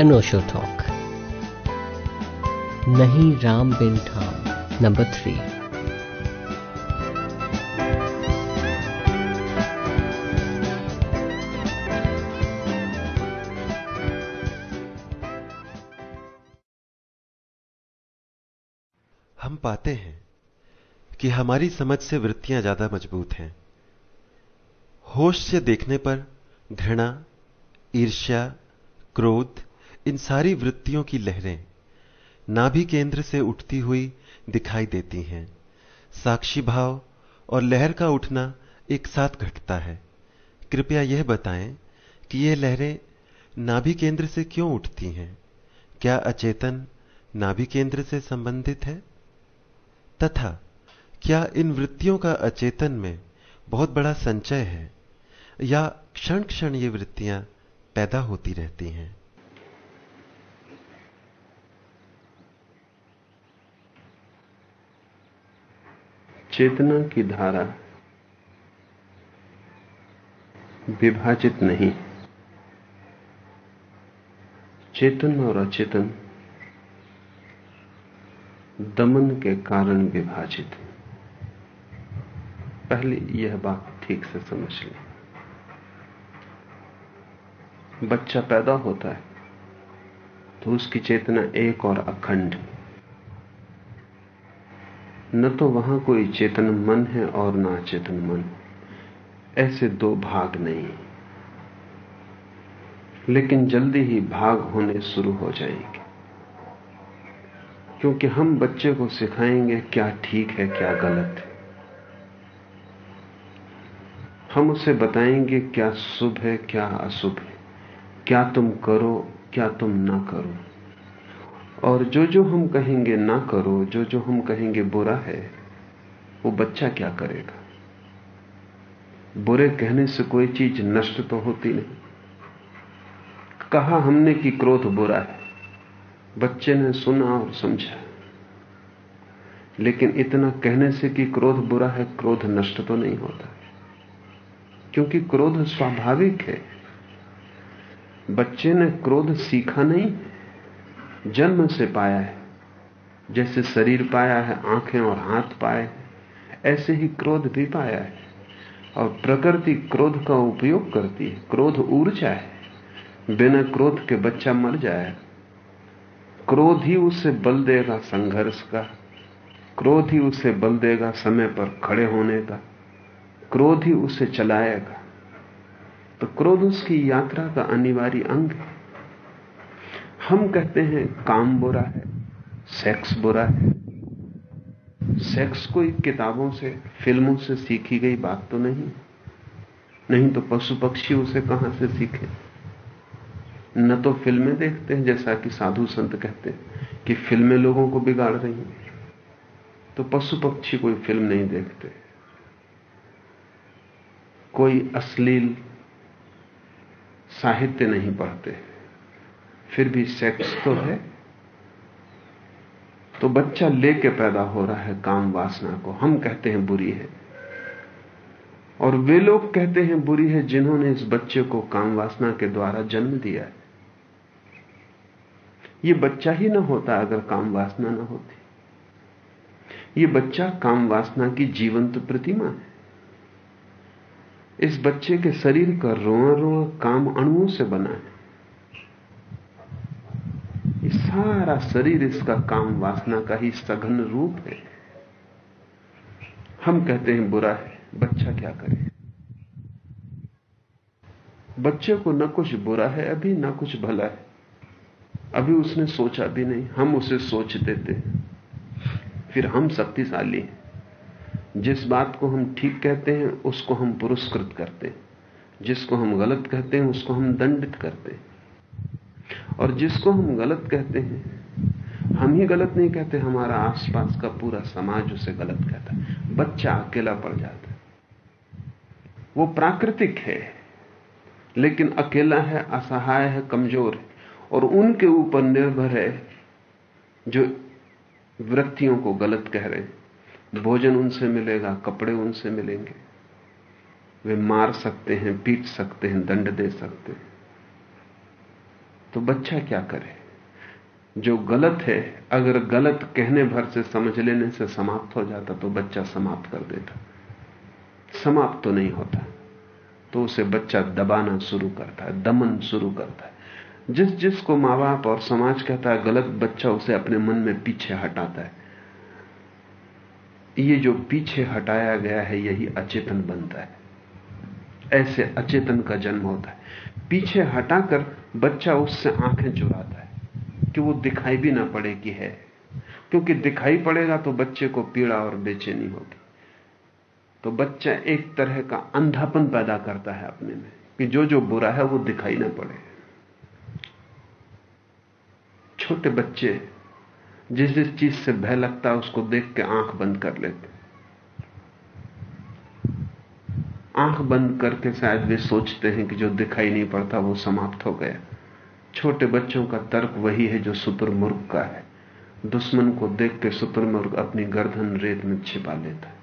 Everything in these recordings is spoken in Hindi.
अनोशो टॉक। नहीं राम बिन ठाम, नंबर थ्री हम पाते हैं कि हमारी समझ से वृत्तियाँ ज़्यादा मज़बूत हैं। होश से देखने पर घृणा, ईर्ष्या, क्रोध इन सारी वृत्तियों की लहरें नाभि केंद्र से उठती हुई दिखाई देती हैं। साक्षी भाव और लहर का उठना एक साथ घटता है। कृपया यह बताएँ कि ये लहरें नाभि केंद्र से क्यों उठती हैं? क्या अचेतन नाभि केंद्र से संबंधित है? तथा, क्या इन वृत्तियों का अचेतन में बहुत बड़ा संचय है, या क्षण क्षण ये वृत्तियाँ पैदा होती रहती हैं? चेतना की धारा विभाजित नहीं। चेतन और अचेतन दमन के कारण विभाजित पहले यह बात ठीक से समझ लें। बच्चा पैदा होता है तो उसकी चेतना एक और अखंड न तो वहाँ कोई चेतन मन है और ना चेतन मन। ऐसे दो भाग नहीं। लेकिन जल्दी ही भाग होने शुरू हो जाएँगे। क्योंकि हम बच्चे को सिखाएँगे क्या ठीक है, क्या गलत है। हम उसे बताएँगे क्या शुभ है, क्या अशुभ है। क्या तुम करो, क्या तुम ना करो। और जो जो हम कहेंगे ना करो, जो जो हम कहेंगे बुरा है, वो बच्चा क्या करेगा? बुरे कहने से कोई चीज़ नष्ट तो होती नहीं। कहा हमने कि क्रोध बुरा है। बच्चे ने सुना और समझा। लेकिन इतना कहने से कि क्रोध बुरा है, क्रोध नष्ट तो नहीं होता। क्योंकि क्रोध स्वाभाविक है। बच्चे ने क्रोध सीखा नहीं। जन्म से पाया है, जैसे शरीर पाया है, आँखें और हाथ पाए ऐसे ही क्रोध भी पाया है। और प्रकृति क्रोध का उपयोग करती है, क्रोध ऊर्जा है। बिना क्रोध के बच्चा मर जाए। क्रोध ही उसे बल देगा संघर्ष का, क्रोध ही उसे बल देगा समय पर खड़े होने का, क्रोध ही उसे चलाएगा। तो क्रोध उसकी यात्रा का अनिवार्य अंग है। हम कहते हैं काम बुरा है सेक्स बुरा है। सेक्स कोई किताबों से, फ़िल्मों से सीखी गई बात तो नहीं। नहीं तो पशु पक्षी उसे कहाँ से सीखे? न तो फ़िल्में देखते हैं, जैसा कि साधु संत कहते हैं कि फ़िल्में लोगों को बिगाड़ रही हैं। तो पशु पक्षी कोई फ़िल्म नहीं देखते। कोई अश्लील साहित्य नहीं पढ़ते। फिर भी सेक्स तो है। तो बच्चा लेके पैदा हो रहा है काम वासना को। हम कहते हैं बुरी है। और वे लोग कहते हैं बुरी है जिन्होंने इस बच्चे को काम वासना के द्वारा जन्म दिया है। ये बच्चा ही ना होता अगर काम वासना ना होती। ये बच्चा काम वासना की जीवंत प्रतिमा है। इस बच्चे के शरीर का रोआ रोआ काम अणुओं से बना है। ये सारा शरीर इसका काम वासना का ही सघन रूप है। हम कहते हैं, बुरा है, बच्चा क्या करे? बच्चे को न कुछ बुरा है, अभी ना कुछ भला है। अभी उसने सोचा भी नहीं, हम उसे सोच देते फिर हम शक्तिशाली हैं। जिस बात को हम ठीक कहते हैं, उसको हम पुरस्कृत करते हैं। जिसको हम गलत कहते हैं, उसको हम दंडित करते हैं। और जिसको हम गलत कहते हैं, हम ही गलत नहीं कहते, हमारा आसपास का पूरा समाज उसे गलत कहता है। बच्चा अकेला पड़ जाता है। वो प्राकृतिक है, लेकिन अकेला है, असहाय है, कमज़ोर है। और उनके ऊपर निर्भर है जो वृत्तियों को गलत कह रहे हैं। भोजन उनसे मिलेगा, कपड़े उनसे मिलेंगे। वे मार सकते हैं, पीट सकते हैं, दंड दे सकते हैं। तो बच्चा क्या करे? जो गलत है, अगर गलत कहने भर से समझ लेने से समाप्त हो जाता तो बच्चा समाप्त कर देता। समाप्त तो नहीं होता। तो उसे बच्चा दबाना शुरू करता है, दमन शुरू करता है। जिस जिसको माँ बाप और समाज कहता है, गलत बच्चा उसे अपने मन में पीछे हटाता है। ये जो पीछे हटाया गया है, यही अचेतन बनता है। ऐसे अचेतन का जन्म होता है। पीछे हटाकर बच्चा उससे आँखें चुराता है कि वो दिखाई भी ना पड़े कि है। क्योंकि दिखाई पड़ेगा तो बच्चे को पीड़ा और बेचैनी होगी। तो बच्चा एक तरह का अंधापन पैदा करता है अपने में कि जो जो बुरा है वो दिखाई ना पड़े। छोटे बच्चे जिस जिस चीज़ से भय लगता है उसको देख के आँख बंद कर लेते आँख बंद करके शायद वे सोचते हैं कि जो दिखाई नहीं पड़ता वो समाप्त हो गया। छोटे बच्चों का तर्क वही है जो शुतुरमुर्ग का है। दुश्मन को देख के शुतुरमुर्ग अपनी गर्दन रेत में छिपा लेता है।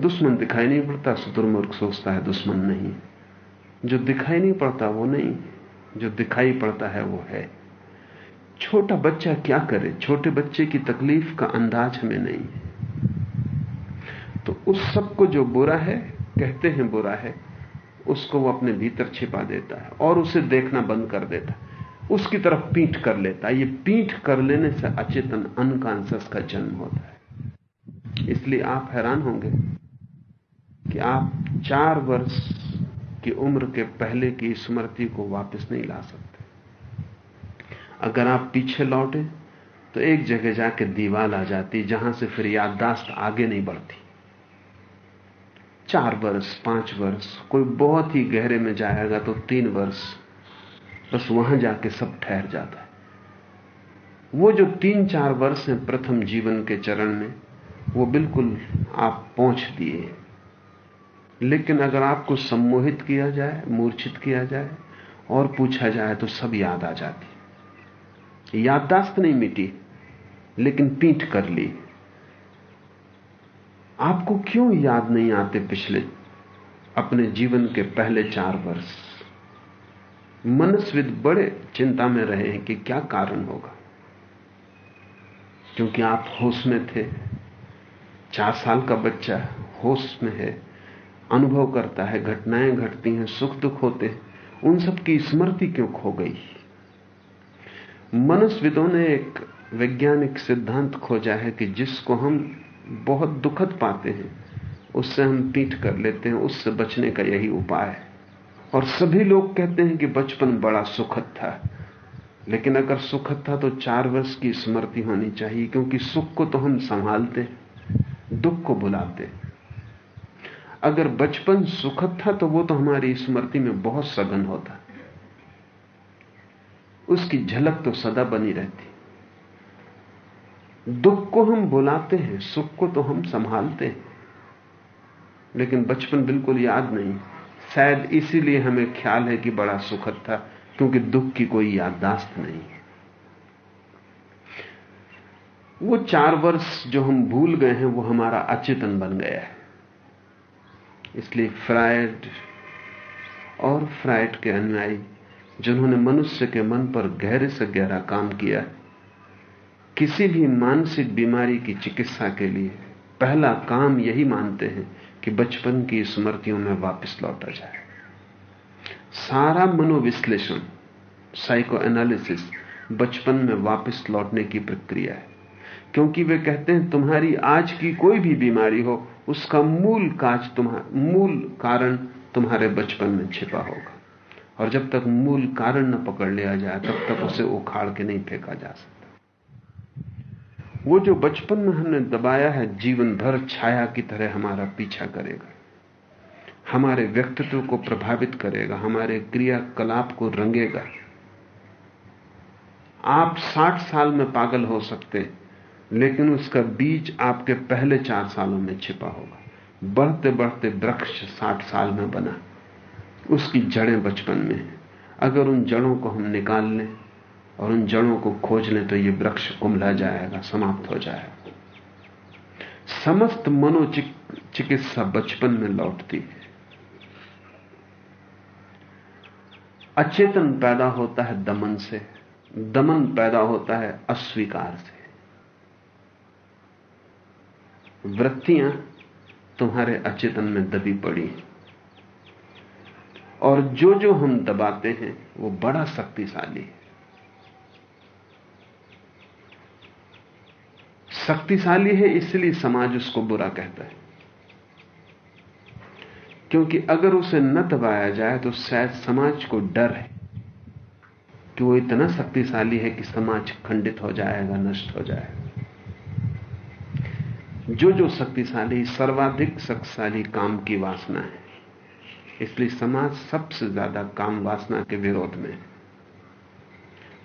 दुश्मन दिखाई नहीं पड़ता शुतुरमुर्ग सोचता है दुश्मन नहीं। जो दिखाई नहीं पड़ता वो नहीं, जो दिखाई पड़ता है वो है। छोटा बच्चा क्या करे? छोटे बच्चे की तकलीफ़ का अंदाज हमें नहीं। है तो उस सबको जो बुरा है कहते हैं बुरा है, उसको वो अपने भीतर छिपा देता है और उसे देखना बंद कर देता है। उसकी तरफ़ पीठ कर लेता है। ये पीठ कर लेने से अचेतन अनकॉन्सियस का जन्म होता है। इसलिए आप हैरान होंगे कि आप चार वर्ष की उम्र के पहले की स्मृति को वापस नहीं ला सकते। अगर आप पीछे लौटे तो एक जगह जाके दीवाल आ जाती जहाँ से फिर याददाश्त आगे नहीं बढ़ती। चार वर्ष, पाँच वर्ष, कोई बहुत ही गहरे में जाएगा तो तीन वर्ष। बस वहाँ जाके सब ठहर जाता है। वो जो तीन चार वर्ष हैं प्रथम जीवन के चरण में, वो बिल्कुल आप पहुँच दिए लेकिन अगर आपको सम्मोहित किया जाए, मूर्छित किया जाए और पूछा जाए तो सब याद आ जाती याददाश्त नहीं मिटी, लेकिन पीठ कर ली। आपको क्यों याद नहीं आते पिछले, अपने जीवन के पहले चार वर्ष? मनस्विद बड़े चिंता में रहे हैं कि क्या कारण होगा। क्योंकि आप होश में थे, चार साल का बच्चा होश में है, अनुभव करता है, घटनाएँ घटती हैं, सुख दुख होते हैं, उन सब की स्मृति क्यों खो गई? मनस्विदों ने एक वैज्ञानिक सिद्धांत खोजा है कि जिसको हम बहुत दुखद पाते हैं। उससे हम पीठ कर लेते हैं, उससे बचने का यही उपाय है। और सभी लोग कहते हैं कि बचपन बड़ा सुखद था। लेकिन अगर सुखद था तो चार वर्ष की स्मृति होनी चाहिए, क्योंकि सुख को तो हम संभालते दुख को बुलाते अगर बचपन सुखद था तो वो तो हमारी स्मृति में बहुत सघन होता। उसकी झलक तो सदा बनी रहती। दुख को हम बुलाते हैं, सुख को तो हम संभालते हैं। लेकिन बचपन बिल्कुल याद नहीं। शायद इसीलिए हमें ख्याल है कि बड़ा सुखद था, क्योंकि दुख की कोई याददाश्त नहीं है। वो चार वर्ष जो हम भूल गए हैं, वो हमारा अचेतन बन गया है। इसलिए फ्रायड और फ्रायड के अनुयायी, जिन्होंने मनुष्य के मन पर गहरे से गहरा काम किया है किसी भी मानसिक बीमारी की चिकित्सा के लिए पहला काम यही मानते हैं कि बचपन की स्मृतियों में वापस लौटा जाए। सारा मनोविश्लेषण साइको एनालिसिस बचपन में वापस लौटने की प्रक्रिया है, क्योंकि वे कहते हैं, तुम्हारी आज की कोई भी बीमारी हो, उसका मूल काज तुम्हारा मूल कारण तुम्हारे बचपन में छिपा होगा। और जब तक मूल कारण न पकड़ लिया जाए, तब तक उसे उखाड़ के नहीं फेंका जा सकता। वो जो बचपन में हमने दबाया है, जीवन भर छाया की तरह हमारा पीछा करेगा। हमारे व्यक्तित्व को प्रभावित करेगा, हमारे क्रियाकलाप को रंगेगा। आप साठ साल में पागल हो सकते लेकिन उसका बीज आपके पहले चार सालों में छिपा होगा। बढ़ते बढ़ते वृक्ष साठ साल में बना। उसकी जड़ें बचपन में है। अगर उन जड़ों को हम निकाल लें और उन जड़ों को खोज लें तो ये वृक्ष कुमला जाएगा, समाप्त हो जाएगा। समस्त मनोचिकित्सा बचपन में लौटती है। अचेतन पैदा होता है दमन से, दमन पैदा होता है अस्वीकार से। वृत्तियाँ तुम्हारे अचेतन में दबी पड़ी और जो जो हम दबाते हैं, वो बड़ा शक्तिशाली है। शक्तिशाली है, इसलिए समाज उसको बुरा कहता है। क्योंकि अगर उसे न दबाया जाए तो शायद समाज को डर है कि वो इतना शक्तिशाली है कि समाज खंडित हो जाएगा, नष्ट हो जाएगा। जो जो शक्तिशाली, सर्वाधिक शक्तिशाली काम की वासना है, इसलिए समाज सबसे ज़्यादा काम वासना के विरोध में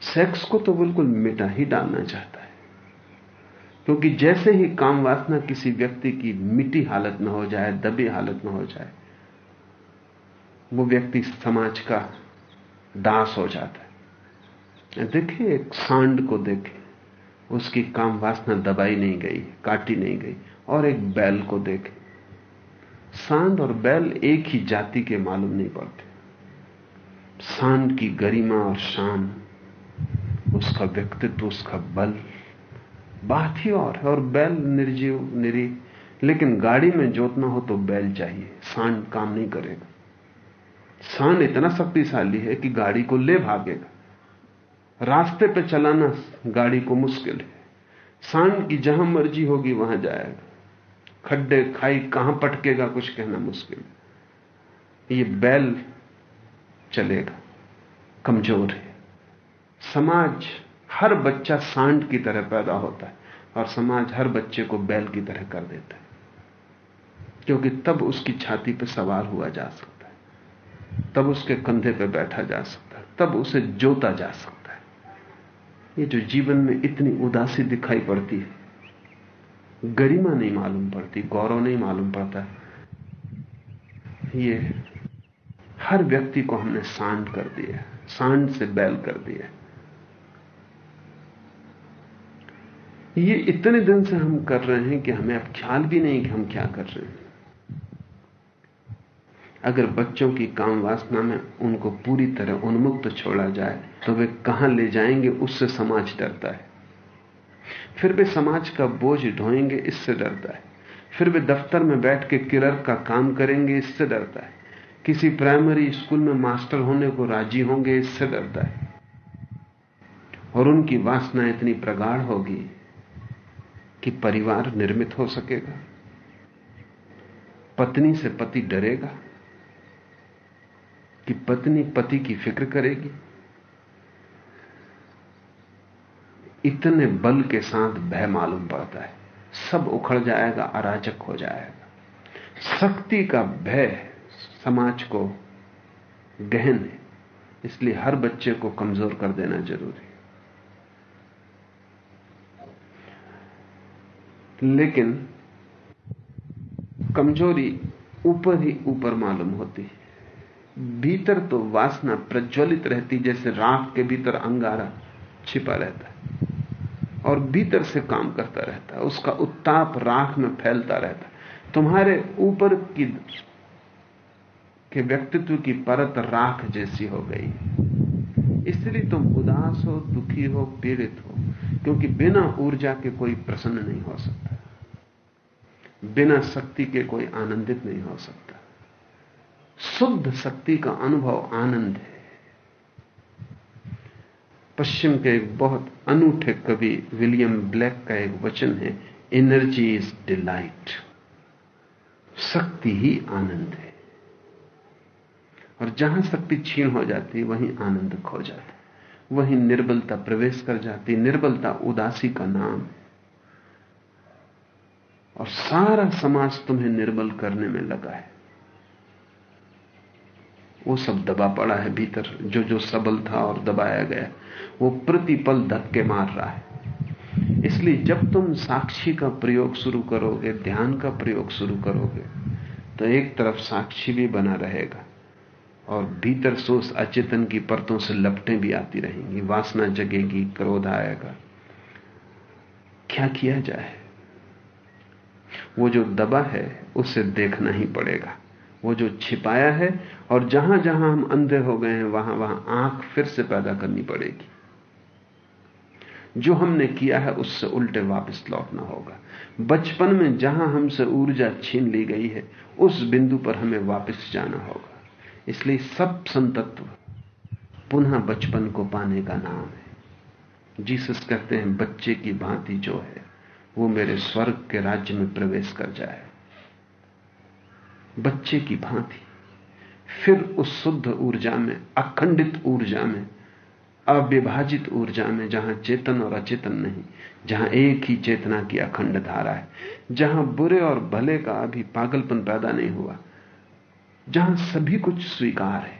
सेक्स को तो बिल्कुल मिटा ही डालना चाहता है क्योंकि जैसे ही काम वासना किसी व्यक्ति की मिट्टी हालत में हो जाए, दबी हालत में हो जाए, वो व्यक्ति समाज का दास हो जाता है। देखिए, एक सांड को देखे, उसकी काम वासना दबाई नहीं गई, काटी नहीं गई, और एक बैल को देखे। सांड और बैल एक ही जाति के मालूम नहीं पड़ते। सांड की गरिमा और शान, उसका व्यक्तित्व, उसका बल बात ही और है, और बैल निर्जीव, निरी। लेकिन गाड़ी में जोतना हो तो बैल चाहिए। सांड काम नहीं करेगा। सांड इतना शक्तिशाली है कि गाड़ी को ले भागेगा। रास्ते पे चलाना गाड़ी को मुश्किल है। सांड की जहाँ मर्ज़ी होगी वहाँ जाएगा। खड्डे खाई कहाँ पटकेगा कुछ कहना मुश्किल। ये बैल चलेगा। कमज़ोर है। समाज हर बच्चा सांड की तरह पैदा होता है और समाज हर बच्चे को बैल की तरह कर देता है। क्योंकि तब उसकी छाती पर सवार हुआ जा सकता है। तब उसके कंधे पर बैठा जा सकता है। तब उसे जोता जा सकता है। ये जो जीवन में इतनी उदासी दिखाई पड़ती है, गरिमा नहीं मालूम पड़ती, गौरव नहीं मालूम पड़ता। ये हर व्यक्ति को हमने सांड कर दिया सांड से बैल कर दिया ये इतने दिन से हम कर रहे हैं कि हमें अब ख्याल भी नहीं कि हम क्या कर रहे हैं। अगर बच्चों की काम वासना में उनको पूरी तरह उन्मुक्त तो छोड़ा जाए तो वे कहाँ ले जाएँगे, उससे समाज डरता है। फिर वे समाज का बोझ ढोएँगे, इससे डरता है। फिर वे दफ्तर में बैठ के किलर का काम करेंगे, इससे डरता है। किसी प्राइमरी स्कूल में मास्टर होने को राज़ी होंगे, इससे डरता है। और उनकी वासना इतनी प्रगाढ़ होगी कि परिवार निर्मित हो सकेगा। पत्नी से पति डरेगा कि पत्नी पति की फ़िक्र करेगी। इतने बल के साथ भय मालूम पड़ता है। सब उखड़ जाएगा, अराजक हो जाएगा। शक्ति का भय समाज को गहन है। इसलिए हर बच्चे को कमज़ोर कर देना ज़रूरी लेकिन कमज़ोरी ऊपर ही ऊपर मालूम होती है। भीतर तो वासना प्रज्वलित रहती जैसे राख के भीतर अंगारा छिपा रहता है और भीतर से काम करता रहता है, उसका उत्ताप राख में फैलता रहता है। तुम्हारे ऊपर की के व्यक्तित्व की परत राख जैसी हो गई। इसलिए तुम उदास हो, दुखी हो, पीड़ित हो, क्योंकि बिना ऊर्जा के कोई प्रसन्न नहीं हो सकता। बिना शक्ति के कोई आनंदित नहीं हो सकता। शुद्ध शक्ति का अनुभव आनंद है। पश्चिम के एक बहुत अनूठे कवि, विलियम ब्लैक का एक वचन है एनर्जी इज़ डिलाइट शक्ति ही आनंद है। और जहाँ शक्ति क्षीण हो जाती वहीं आनंद खो जाता वहीं निर्बलता प्रवेश कर जाती निर्बलता उदासी का नाम और सारा समाज तुम्हें निर्बल करने में लगा है। वो सब दबा पड़ा है भीतर। जो जो सबल था और दबाया गया, वो प्रतिपल धक्के मार रहा है। इसलिए जब तुम साक्षी का प्रयोग शुरू करोगे, ध्यान का प्रयोग शुरू करोगे तो एक तरफ़ साक्षी भी बना रहेगा। और भीतर सोच अचेतन की परतों से लपटें भी आती रहेंगी, वासना जगेगी, क्रोध आएगा। क्या किया जाए? वो जो दबा है, उसे देखना ही पड़ेगा। वो जो छिपाया है, और जहाँ जहाँ हम अंधे हो गए हैं वहाँ वहाँ आँख फिर से पैदा करनी पड़ेगी। जो हमने किया है, उससे उल्टे वापस लौटना होगा। बचपन में जहाँ हमसे ऊर्जा छीन ली गई है, उस बिंदु पर हमें वापस जाना होगा। इसलिए सब संतत्व पुनः बचपन को पाने का नाम है। जीसस कहते हैं, बच्चे की भांति जो है, वो मेरे स्वर्ग के राज्य में प्रवेश कर जाए। बच्चे की भांति। फिर उस शुद्ध ऊर्जा में, अखंडित ऊर्जा में, अविभाजित ऊर्जा में, जहाँ चेतन और अचेतन नहीं, जहाँ एक ही चेतना की अखंड धारा है, जहाँ बुरे और भले का अभी पागलपन पैदा नहीं हुआ जहाँ सभी कुछ स्वीकार है,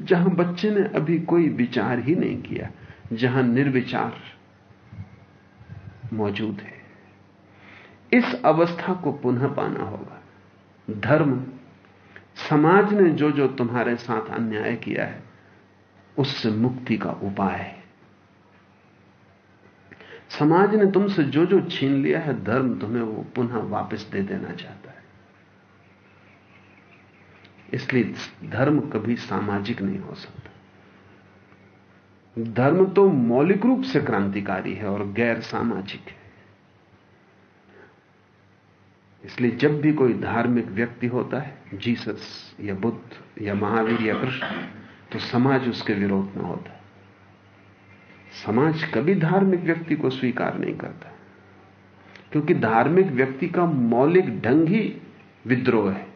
जहाँ बच्चे ने अभी कोई विचार ही नहीं किया, जहाँ निर्विचार मौजूद है। इस अवस्था को पुनः पाना होगा। धर्म, समाज ने जो जो तुम्हारे साथ अन्याय किया है, उससे मुक्ति का उपाय है। समाज ने तुमसे जो जो छीन लिया है, धर्म तुम्हें वो पुनः वापस दे देना चाहता इसलिए धर्म कभी सामाजिक नहीं हो सकता। धर्म तो मौलिक रूप से क्रांतिकारी है और गैर सामाजिक है। इसलिए जब भी कोई धार्मिक व्यक्ति होता है, जीसस या बुद्ध या महावीर या कृष्ण तो समाज उसके विरोध में होता है। समाज कभी धार्मिक व्यक्ति को स्वीकार नहीं करता, क्योंकि धार्मिक व्यक्ति का मौलिक ढंग ही विद्रोह है।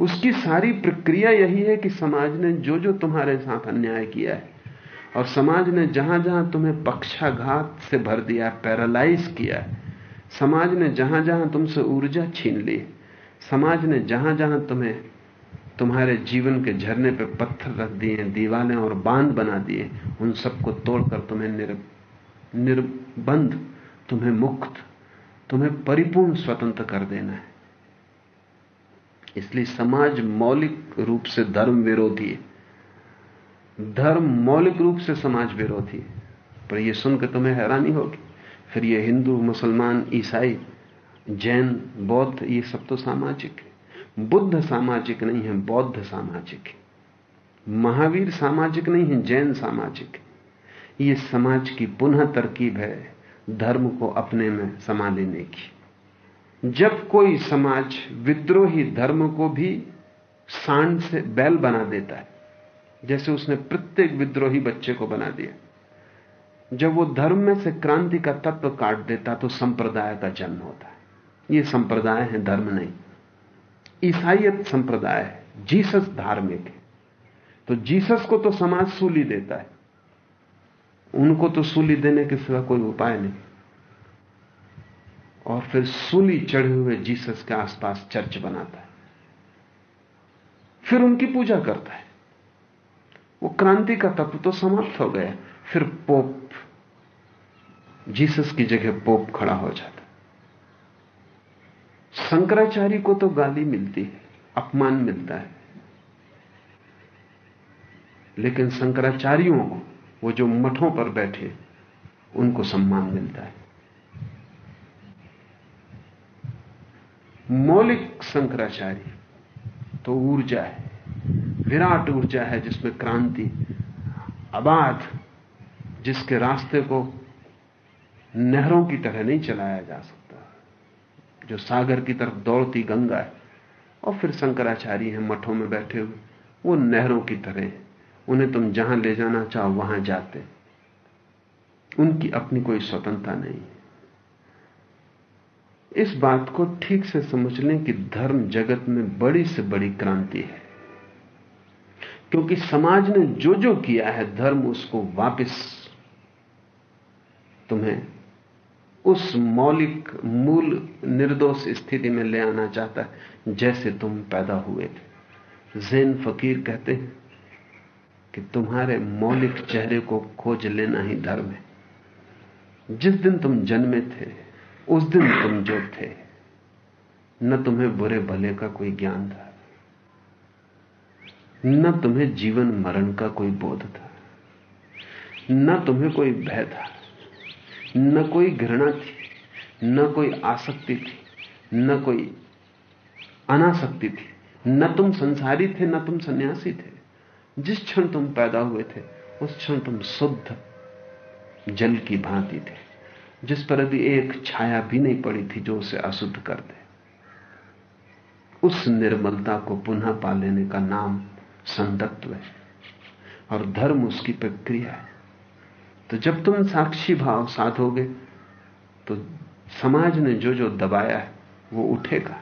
उसकी सारी प्रक्रिया यही है कि समाज ने जो जो तुम्हारे साथ अन्याय किया है और समाज ने जहाँ जहाँ तुम्हें पक्षाघात से भर दिया पैरालाइज किया है समाज ने जहाँ जहाँ तुमसे ऊर्जा छीन ली समाज ने जहाँ जहाँ तुम्हें तुम्हारे जीवन के झरने पे पत्थर रख दिए दीवालें और बाँध बना दिए उन सबको तोड़कर तुम्हें निर, निर्बंध तुम्हें मुक्त तुम्हें परिपूर्ण स्वतंत्र कर देना है। इसलिए समाज मौलिक रूप से धर्म विरोधी है। धर्म मौलिक रूप से समाज विरोधी है। पर यह सुनकर तुम्हें हैरानी होगी। फिर ये हिंदू, मुसलमान, ईसाई, जैन, बौद्ध, ये सब तो सामाजिक है। बुद्ध सामाजिक नहीं है, बौद्ध सामाजिक है। महावीर सामाजिक नहीं है, जैन सामाजिक है। ये समाज की पुनः तरकीब है, धर्म को अपने में समा लेने की। जब कोई समाज विद्रोही धर्म को भी सांड से बैल बना देता है, जैसे उसने प्रत्येक विद्रोही बच्चे को बना दिया, जब वो धर्म में से क्रांति का तत्व काट देता तो संप्रदाय का जन्म होता है। ये संप्रदाय है, धर्म नहीं। ईसाइत संप्रदाय है, जीसस धार्मिक है। तो जीसस को तो समाज सूली देता है, उनको तो सूली देने के सिवा कोई उपाय नहीं। और फिर सूली चढ़े हुए जीसस के आसपास चर्च बनाता है। फिर उनकी पूजा करता है। वो क्रांति का तत्व तो समाप्त हो गया। फिर पोप, जीसस की जगह पोप खड़ा हो जाता शंकराचार्य को तो गाली मिलती है, अपमान मिलता है। लेकिन शंकराचार्यों को, वो जो मठों पर बैठे, उनको सम्मान मिलता है। मौलिक शंकराचार्य तो ऊर्जा है, विराट ऊर्जा है जिसमें क्रांति, अबाध, जिसके रास्ते को नहरों की तरह नहीं चलाया जा सकता, जो सागर की तरफ़ दौड़ती गंगा है, और फिर शंकराचार्य हैं मठों में बैठे हुए, वो नहरों की तरह हैं, उन्हें तुम जहाँ ले जाना चाहो वहाँ जाते उनकी अपनी कोई स्वतंत्रता नहीं इस बात को ठीक से समझ लें कि धर्म जगत में बड़ी से बड़ी क्रांति है। क्योंकि समाज ने जो जो किया है, धर्म उसको वापस तुम्हें उस मौलिक, मूल, निर्दोष स्थिति में ले आना चाहता है, जैसे तुम पैदा हुए थे। जैन फकीर कहते हैं कि तुम्हारे मौलिक चेहरे को खोज लेना ही धर्म है। जिस दिन तुम जन्मे थे उस दिन तुम जो थे। न तुम्हें बुरे भले का कोई ज्ञान था। न तुम्हें जीवन मरण का कोई बोध था। न तुम्हें कोई भय था। न कोई घृणा थी। न कोई आसक्ति थी। न कोई अनासक्ति थी। न तुम संसारी थे, न तुम सन्यासी थे। जिस क्षण तुम पैदा हुए थे, उस क्षण तुम शुद्ध जल की भांति थे। जिस पर अभी एक छाया भी नहीं पड़ी थी जो उसे अशुद्ध कर दे। उस निर्मलता को पुनः पा लेने का नाम संतत्व है और धर्म उसकी प्रक्रिया है। तो जब तुम साक्षी भाव साधोगे तो समाज ने जो जो दबाया है, वो उठेगा।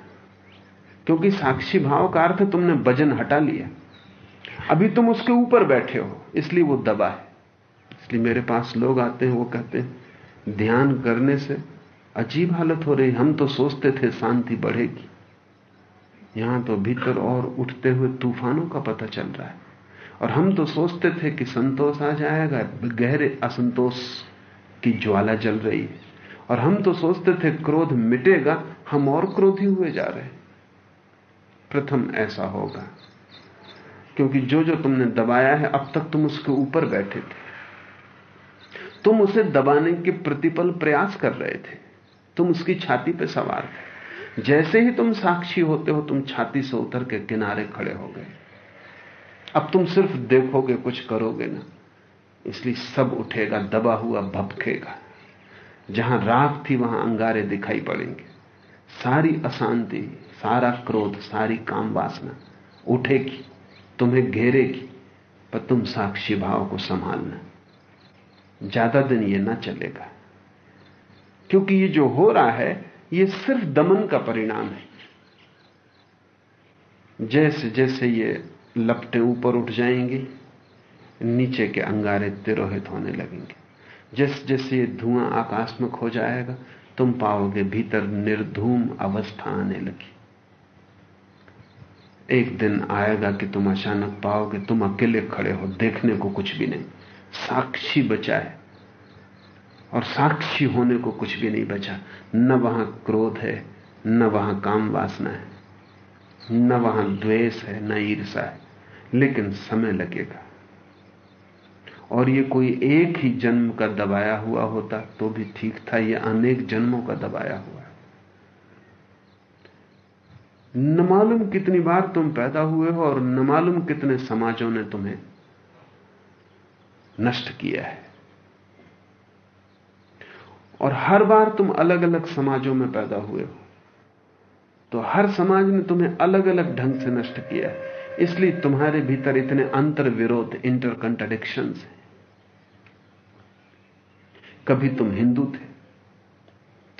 क्योंकि साक्षी भाव का अर्थ तुमने वज़न हटा लिया। अभी तुम उसके ऊपर बैठे हो, इसलिए वो दबा है। इसलिए मेरे पास लोग आते हैं, वो कहते हैं ध्यान करने से अजीब हालत हो रही। हम तो सोचते थे शांति बढ़ेगी। यहाँ तो भीतर और उठते हुए तूफानों का पता चल रहा है। और हम तो सोचते थे कि संतोष आ जाएगा, गहरे असंतोष की ज्वाला जल रही है। और हम तो सोचते थे क्रोध मिटेगा, हम और क्रोधी हुए जा रहे प्रथम ऐसा होगा, क्योंकि जो जो तुमने दबाया है, अब तक तुम उसके ऊपर बैठे थे। तुम उसे दबाने के प्रतिपल प्रयास कर रहे थे। तुम उसकी छाती पे सवार थे। जैसे ही तुम साक्षी होते हो, तुम छाती से उतर के किनारे खड़े हो गए। अब तुम सिर्फ़ देखोगे, कुछ करोगे ना। इसलिए सब उठेगा, दबा हुआ भपकेगा। जहाँ राख थी, वहाँ अंगारे दिखाई पड़ेंगे। सारी अशांति, सारा क्रोध, सारी काम वासना उठेगी, तुम्हें घेरेगी, पर तुम साक्षी भाव को संभालना। ज़्यादा दिन ये ना चलेगा। क्योंकि ये जो हो रहा है, ये सिर्फ़ दमन का परिणाम है। जैसे जैसे ये लपटे ऊपर उठ जाएँगी, नीचे के अंगारे तिरोहित होने लगेंगे। जैसे जैसे ये धुआँ आकाश में खो जाएगा, तुम पाओगे भीतर निर्धूम अवस्था आने लगी। एक दिन आएगा कि तुम अचानक पाओगे, तुम अकेले खड़े हो, देखने को कुछ भी नहीं। साक्षी बचा है। और साक्षी होने को कुछ भी नहीं बचा। न वहाँ क्रोध है, न वहाँ काम वासना है, न वहाँ द्वेष है, न ईर्षा है। लेकिन समय लगेगा। और ये कोई एक ही जन्म का दबाया हुआ होता तो भी ठीक था। ये अनेक जन्मों का दबाया हुआ है। न मालूम कितनी बार तुम पैदा हुए हो और न मालूम कितने समाजों ने तुम्हें नष्ट किया है। और हर बार तुम अलग अलग समाजों में पैदा हुए हो तो हर समाज ने तुम्हें अलग अलग ढंग से नष्ट किया है। इसलिए तुम्हारे भीतर इतने अंतर विरोध इंटर कंट्राडिक्शन है। कभी तुम हिंदू थे,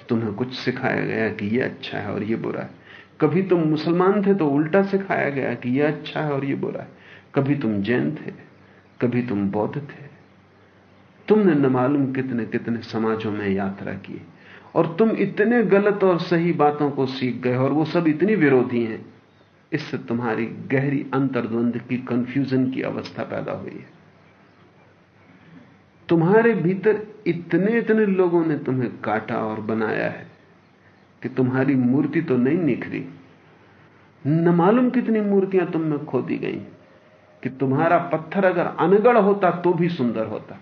तुम्हें कुछ सिखाया गया कि यह अच्छा है और यह बुरा है। कभी तुम मुसलमान थे तो उल्टा सिखाया गया कि यह अच्छा है और यह बुरा है। कभी तुम जैन थे, कभी तुम बौद्ध थे तुमने न मालूम कितने कितने समाजों में यात्रा की। और तुम इतने गलत और सही बातों को सीख गए और वो सब इतनी विरोधी हैं, इससे तुम्हारी गहरी अंतर्द्वंद की कंफ्यूजन की अवस्था पैदा हुई है। तुम्हारे भीतर इतने इतने लोगों ने तुम्हें काटा और बनाया है कि तुम्हारी मूर्ति तो नहीं निखरी। न मालूम कितनी मूर्तियाँ तुम में खो दी गई कि तुम्हारा पत्थर अगर अनगढ़ होता तो भी सुंदर होता।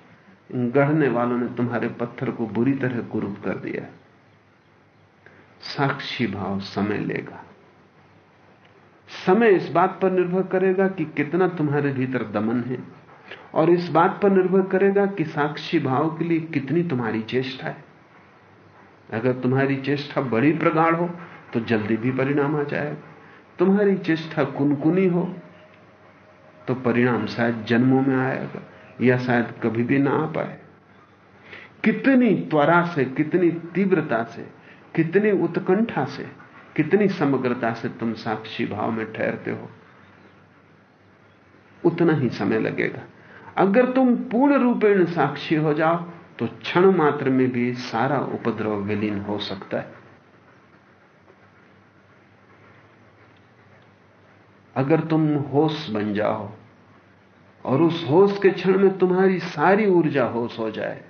गढ़ने वालों ने तुम्हारे पत्थर को बुरी तरह कुरूप कर दिया। साक्षी भाव समय लेगा। समय इस बात पर निर्भर करेगा कि कितना तुम्हारे भीतर दमन है और इस बात पर निर्भर करेगा कि साक्षी भाव के लिए कितनी तुम्हारी चेष्टा है। अगर तुम्हारी चेष्टा बड़ी प्रगाढ़ हो तो जल्दी भी परिणाम आ जाएगा। तुम्हारी चेष्टा कुनकुनी हो तो परिणाम शायद जन्मों में आएगा। या शायद कभी भी ना आ पाए। कितनी त्वरा से, कितनी तीव्रता से, कितनी उत्कंठा से, कितनी समग्रता से तुम साक्षी भाव में ठहरते हो। उतना ही समय लगेगा। अगर तुम पूर्ण रूपेण साक्षी हो जाओ तो क्षण मात्र में भी सारा उपद्रव विलीन हो सकता है। अगर तुम होश बन जाओ और उस होश के क्षण में तुम्हारी सारी ऊर्जा होश हो जाए।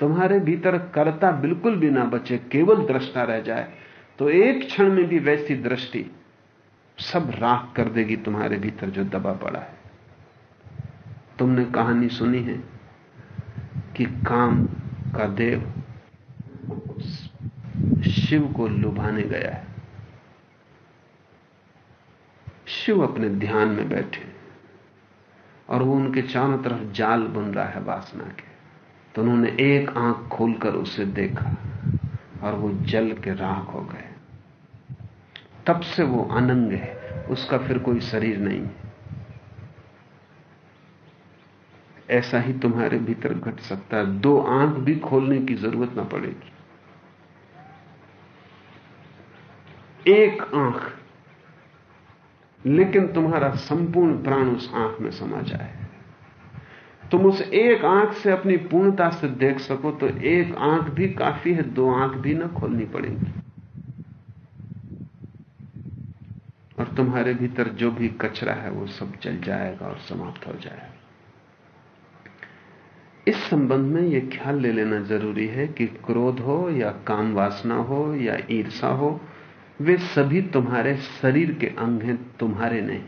तुम्हारे भीतर कर्ता बिल्कुल भी ना बचे, केवल दृष्टा रह जाए। तो एक क्षण में भी वैसी दृष्टि सब राख कर देगी तुम्हारे भीतर जो दबा पड़ा है। तुमने कहानी सुनी है कि काम का देव शिव को लुभाने गया है। शिव अपने ध्यान में बैठे। और वो उनके चारों तरफ़ जाल बन रहा है वासना के। तो उन्होंने एक आँख खोलकर उसे देखा और वो जल के राख हो गए। तब से वो अनंग है, उसका फिर कोई शरीर नहीं है। ऐसा ही तुम्हारे भीतर घट सकता है। दो आँख भी खोलने की ज़रूरत ना पड़ेगी। एक आँख लेकिन तुम्हारा संपूर्ण प्राण उस आँख में समा जाए। तुम उस एक आँख से अपनी पूर्णता से देख सको तो एक आँख भी काफ़ी है, दो आँख भी ना खोलनी पड़ेगी। और तुम्हारे भीतर जो भी कचरा है, वो सब जल जाएगा और समाप्त हो जाएगा। इस संबंध में यह ख्याल ले लेना ज़रूरी है कि क्रोध हो या काम वासना हो या ईर्षा हो वे सभी तुम्हारे शरीर के अंग हैं, तुम्हारे नहीं।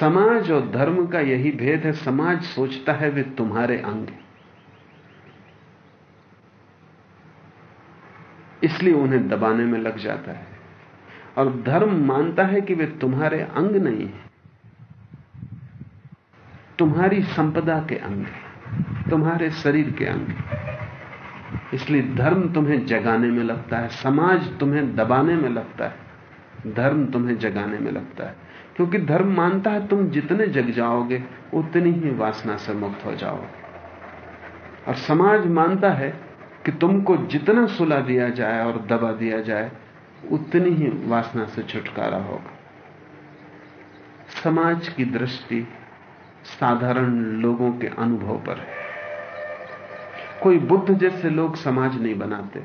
समाज और धर्म का यही भेद है, समाज सोचता है वे तुम्हारे अंग हैं। इसलिए उन्हें दबाने में लग जाता है। और धर्म मानता है कि वे तुम्हारे अंग नहीं है। तुम्हारी संपदा के अंग तुम्हारे शरीर के अंग इसलिए धर्म तुम्हें जगाने में लगता है, समाज तुम्हें दबाने में लगता है, धर्म तुम्हें जगाने में लगता है। क्योंकि धर्म मानता है तुम जितने जग जाओगे, उतनी ही वासना से मुक्त हो जाओगे। और समाज मानता है कि तुमको जितना सुला दिया जाए और दबा दिया जाए, उतनी ही वासना से छुटकारा होगा। समाज की दृष्टि साधारण लोगों के अनुभव पर है। कोई बुद्ध जैसे लोग समाज नहीं बनाते।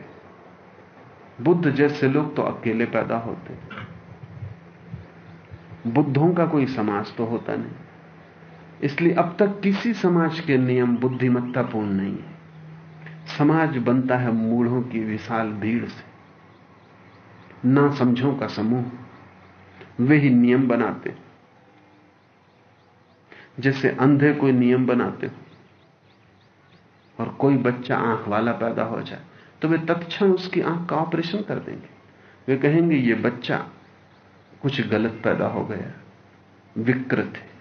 बुद्ध जैसे लोग तो अकेले पैदा होते। बुद्धों का कोई समाज तो होता नहीं। इसलिए अब तक किसी समाज के नियम बुद्धिमत्तापूर्ण नहीं है। समाज बनता है मूढ़ों की विशाल भीड़ से। ना समझों का समूह। वे ही नियम बनाते। जैसे अंधे कोई नियम बनाते हो। और कोई बच्चा आँख वाला पैदा हो जाए तो वे तत्क्षण उसकी आँख का ऑपरेशन कर देंगे। वे कहेंगे, ये बच्चा कुछ गलत पैदा हो गया, विकृत है।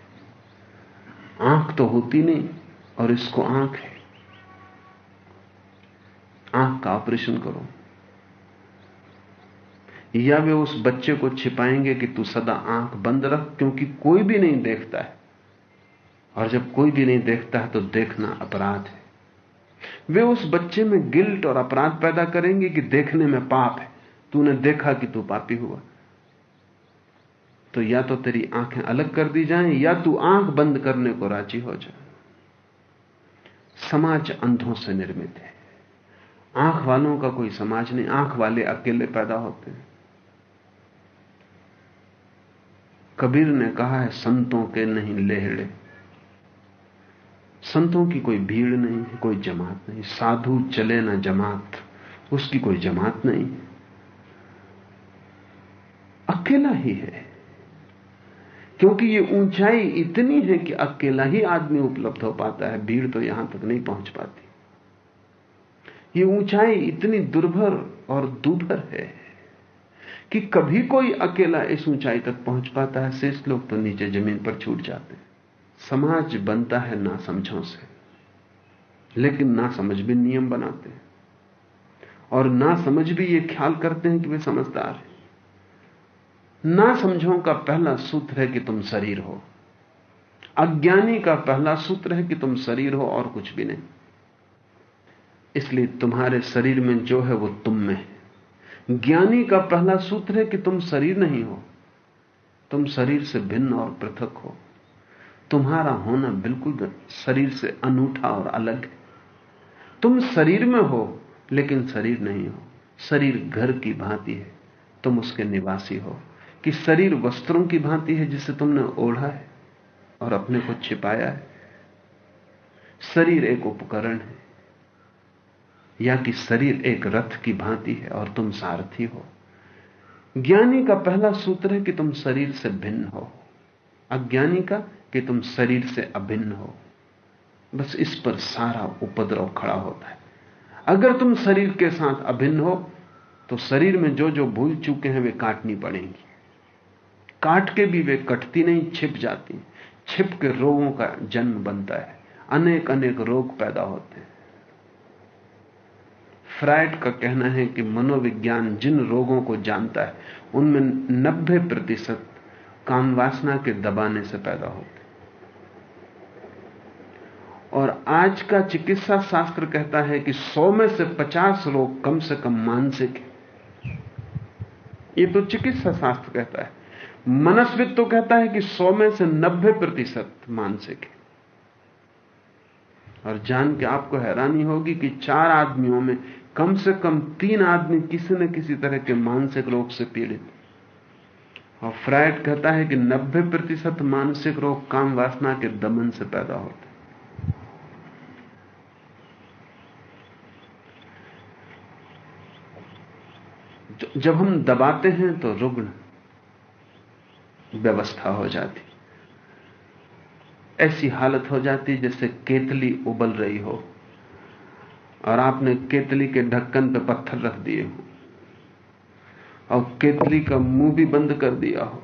आँख तो होती नहीं और इसको आँख है। आँख का ऑपरेशन करो। या वे उस बच्चे को छिपाएँगे कि तू सदा आँख बंद रख, क्योंकि कोई भी नहीं देखता है। और जब कोई भी नहीं देखता है तो देखना अपराध है। वे उस बच्चे में गिल्ट और अपराध पैदा करेंगे कि देखने में पाप है। तूने देखा कि तू पापी हुआ। तो या तो तेरी आँखें अलग कर दी जाएँ, या तू आँख बंद करने को राज़ी हो जाए समाज अंधों से निर्मित है। आँख वालों का कोई समाज नहीं, आँख वाले अकेले पैदा होते हैं। कबीर ने कहा है, संतों के नहीं लेहड़े। संतों की कोई भीड़ नहीं है कोई जमात नहीं। साधु चले ना जमात, उसकी कोई जमात नहीं। अकेला ही है। क्योंकि ये ऊंचाई इतनी है कि अकेला ही आदमी उपलब्ध हो पाता है। भीड़ तो यहाँ तक नहीं पहुँच पाती। ये ऊंचाई इतनी दुर्भर और दुभर है कि कभी कोई अकेला इस ऊंचाई तक पहुँच पाता है। शेष लोग तो नीचे ज़मीन पर छूट जाते हैं। समाज बनता है ना समझों से। लेकिन ना समझ भी नियम बनाते हैं। और ना समझ भी ये ख्याल करते हैं कि वे समझदार हैं। ना समझों का पहला सूत्र है कि तुम शरीर हो। अज्ञानी का पहला सूत्र है कि तुम शरीर हो और कुछ भी नहीं। इसलिए तुम्हारे शरीर में जो है वो तुम में है। ज्ञानी का पहला सूत्र है कि तुम शरीर नहीं हो। तुम शरीर से भिन्न और पृथक हो। तुम्हारा होना बिल्कुल शरीर से अनूठा और अलग है। तुम शरीर में हो, लेकिन शरीर नहीं हो। शरीर घर की भांति है। तुम उसके निवासी हो कि शरीर वस्त्रों की भांति है जिसे तुमने ओढ़ा है और अपने को छिपाया है। शरीर एक उपकरण है, या कि शरीर एक रथ की भांति है और तुम सारथी हो। ज्ञानी का पहला सूत्र है कि तुम शरीर से भिन्न हो। अज्ञानी का कि तुम शरीर से अभिन्न हो। बस इस पर सारा उपद्रव खड़ा होता है। अगर तुम शरीर के साथ अभिन्न हो तो शरीर में जो जो भूल चुके हैं, वे काटनी पड़ेंगी। काट के भी वे कटती नहीं, छिप जाती छिप के रोगों का जन्म बनता है। अनेक अनेक रोग पैदा होते हैं। फ्राइड का कहना है कि मनोविज्ञान जिन रोगों को जानता है, उनमें 90 प्रतिशत कामवासना के दबाने से पैदा होते और आज का चिकित्सा शास्त्र कहता है कि 100 में से 50 रोग कम से कम मानसिक है। ये तो चिकित्सा शास्त्र कहता है। मनस्वित तो कहता है कि 100 में से 90 प्रतिशत मानसिक है। और जान के आपको हैरानी होगी कि चार आदमियों में कम से कम तीन आदमी किसी न किसी तरह के मानसिक रोग से पीड़ित और फ्राइड कहता है कि 90 प्रतिशत मानसिक रोग काम वासना के दमन से पैदा होते जब हम दबाते हैं तो रुग्ण व्यवस्था हो जाती। ऐसी हालत हो जाती जैसे केतली उबल रही हो और आपने केतली के ढक्कन पे पत्थर रख दिए हो और केतली का मुँह भी बंद कर दिया हो।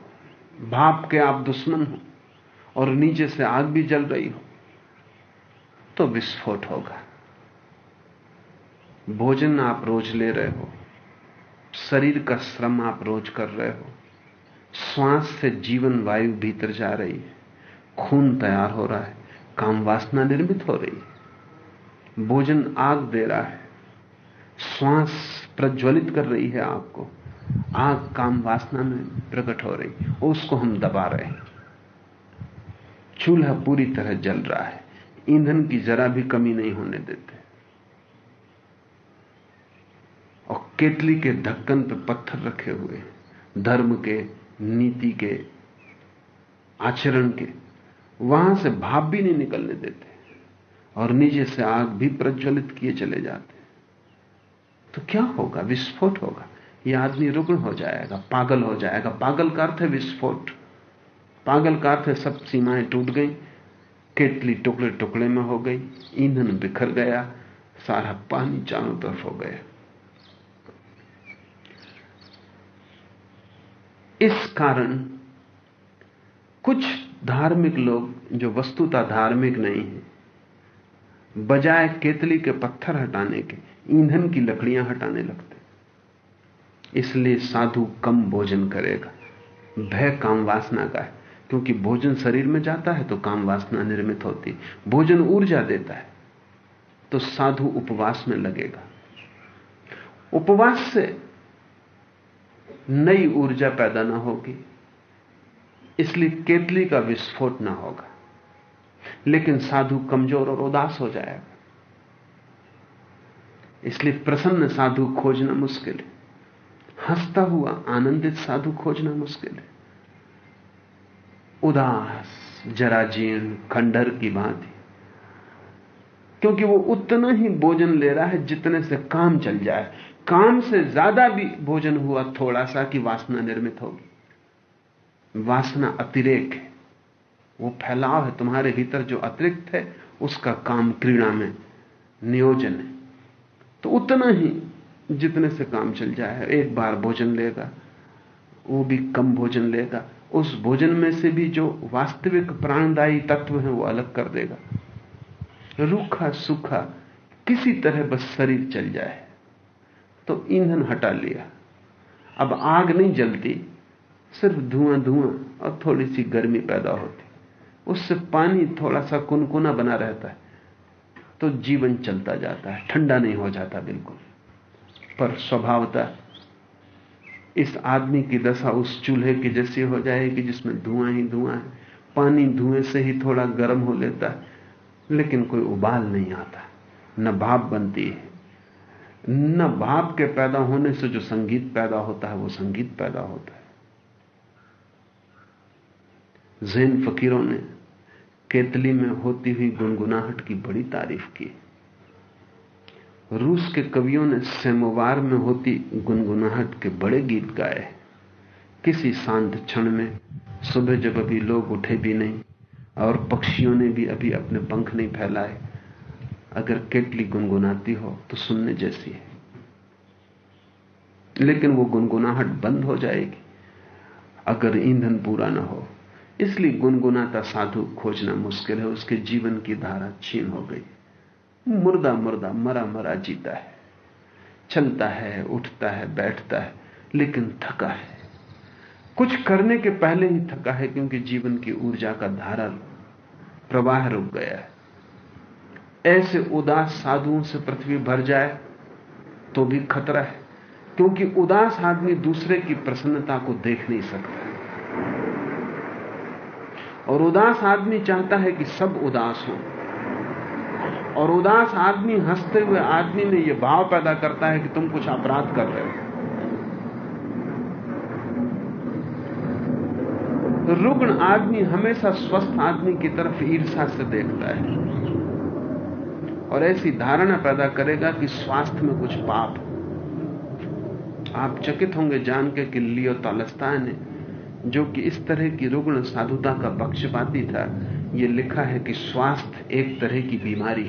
भाप के आप दुश्मन हो और नीचे से आग भी जल रही हो तो विस्फोट होगा। भोजन आप रोज ले रहे हो। शरीर का श्रम आप रोज कर रहे हो। श्वास से जीवन वायु भीतर जा रही है। खून तैयार हो रहा है। काम वासना निर्मित हो रही है। भोजन आग दे रहा है। श्वास प्रज्वलित कर रही है आपको। आग काम वासना में प्रकट हो रही है। उसको हम दबा रहे हैं। चूल्हा पूरी तरह जल रहा है। ईंधन की जरा भी कमी नहीं होने देते और केतली के ढक्कन पर पत्थर रखे हुए, धर्म के, नीति के, आचरण के, वहाँ से भाप भी नहीं निकलने देते और नीचे से आग भी प्रज्वलित किए चले जाते। तो क्या होगा? विस्फोट होगा। यह आदमी रुग्ण हो जाएगा, पागल हो जाएगा। पागल का अर्थ है विस्फोट। पागल का अर्थ है सब सीमाएँ टूट गई, केतली टुकड़े टुकड़े में हो गई, ईंधन बिखर गया, सारा पानी चारों तरफ़ हो गया। इस कारण कुछ धार्मिक लोग, जो वस्तुता धार्मिक नहीं है, बजाय केतली के पत्थर हटाने के, ईंधन की लकड़ियाँ हटाने लगते इसलिए साधु कम भोजन करेगा। भय काम वासना का है, क्योंकि भोजन शरीर में जाता है तो काम वासना निर्मित होती भोजन ऊर्जा देता है तो साधु उपवास में लगेगा। उपवास से नई ऊर्जा पैदा ना होगी। इसलिए केतली का विस्फोट ना होगा। लेकिन साधु कमज़ोर और उदास हो जाएगा। इसलिए प्रसन्न साधु खोजना मुश्किल है। हंसता हुआ आनंदित साधु खोजना मुश्किल है। उदास, जराजीर्ण खंडर की भांति। क्योंकि वो उतना ही भोजन ले रहा है जितने से काम चल जाए। काम से ज़्यादा भी भोजन हुआ थोड़ा सा कि वासना निर्मित होगी। वासना अतिरेक है। वो फैलाव है तुम्हारे भीतर जो अतिरिक्त है, उसका काम क्रीड़ा में नियोजन है। तो उतना ही जितने से काम चल जाए, एक बार भोजन लेगा, वो भी कम भोजन लेगा। उस भोजन में से भी जो वास्तविक प्राणदायी तत्व है, वो अलग कर देगा। रूखा सूखा किसी तरह बस शरीर चल जाए। तो ईंधन हटा लिया। अब आग नहीं जलती, सिर्फ़ धुआँ धुआँ और थोड़ी सी गर्मी पैदा होती। उससे पानी थोड़ा सा कुनकुना बना रहता है तो जीवन चलता जाता है, ठंडा नहीं हो जाता बिल्कुल। पर स्वभावता इस आदमी की दशा उस चूल्हे की जैसी हो जाएगी, जिसमें धुआँ ही धुआँ है। पानी धुएँ से ही थोड़ा गर्म हो लेता है, लेकिन कोई उबाल नहीं आता, न भाप बनती है। न भाप के पैदा होने से जो संगीत पैदा होता है, वो संगीत पैदा होता है। जैन फकीरों ने केतली में होती हुई गुनगुनाहट की बड़ी तारीफ़ की। रूस के कवियों ने सेमोवार में होती गुनगुनाहट के बड़े गीत गाए। किसी शांत क्षण में सुबह जब अभी लोग उठे भी नहीं, और पक्षियों ने भी अभी अपने पंख नहीं फैलाए अगर केटली गुनगुनाती हो तो सुनने जैसी है। लेकिन वो गुनगुनाहट बंद हो जाएगी। अगर ईंधन पूरा ना हो, इसलिए गुनगुनाता साधु खोजना मुश्किल है, उसके जीवन की धारा छीन हो गई। मुर्दा मुर्दा मरा मरा जीता है। चलता है, उठता है, बैठता है, लेकिन थका है। कुछ करने के पहले ही थका है, क्योंकि जीवन की ऊर्जा का धारा प्रवाह रुक गया है। ऐसे उदास साधुओं से पृथ्वी भर जाए तो भी खतरा है। क्योंकि उदास आदमी दूसरे की प्रसन्नता को देख नहीं सकता। और उदास आदमी चाहता है कि सब उदास हो। और उदास आदमी हँसते हुए आदमी में यह भाव पैदा करता है कि तुम कुछ अपराध कर रहे हो। रुग्ण आदमी हमेशा स्वस्थ आदमी की तरफ़ ईर्षा से देखता है। और ऐसी धारणा पैदा करेगा कि स्वास्थ्य में कुछ पाप। आप चकित होंगे जान के कि लियो तालस्तान ने जो कि इस तरह की रुग्ण साधुता का पक्षपाती था। यह लिखा है कि स्वास्थ्य एक तरह की बीमारी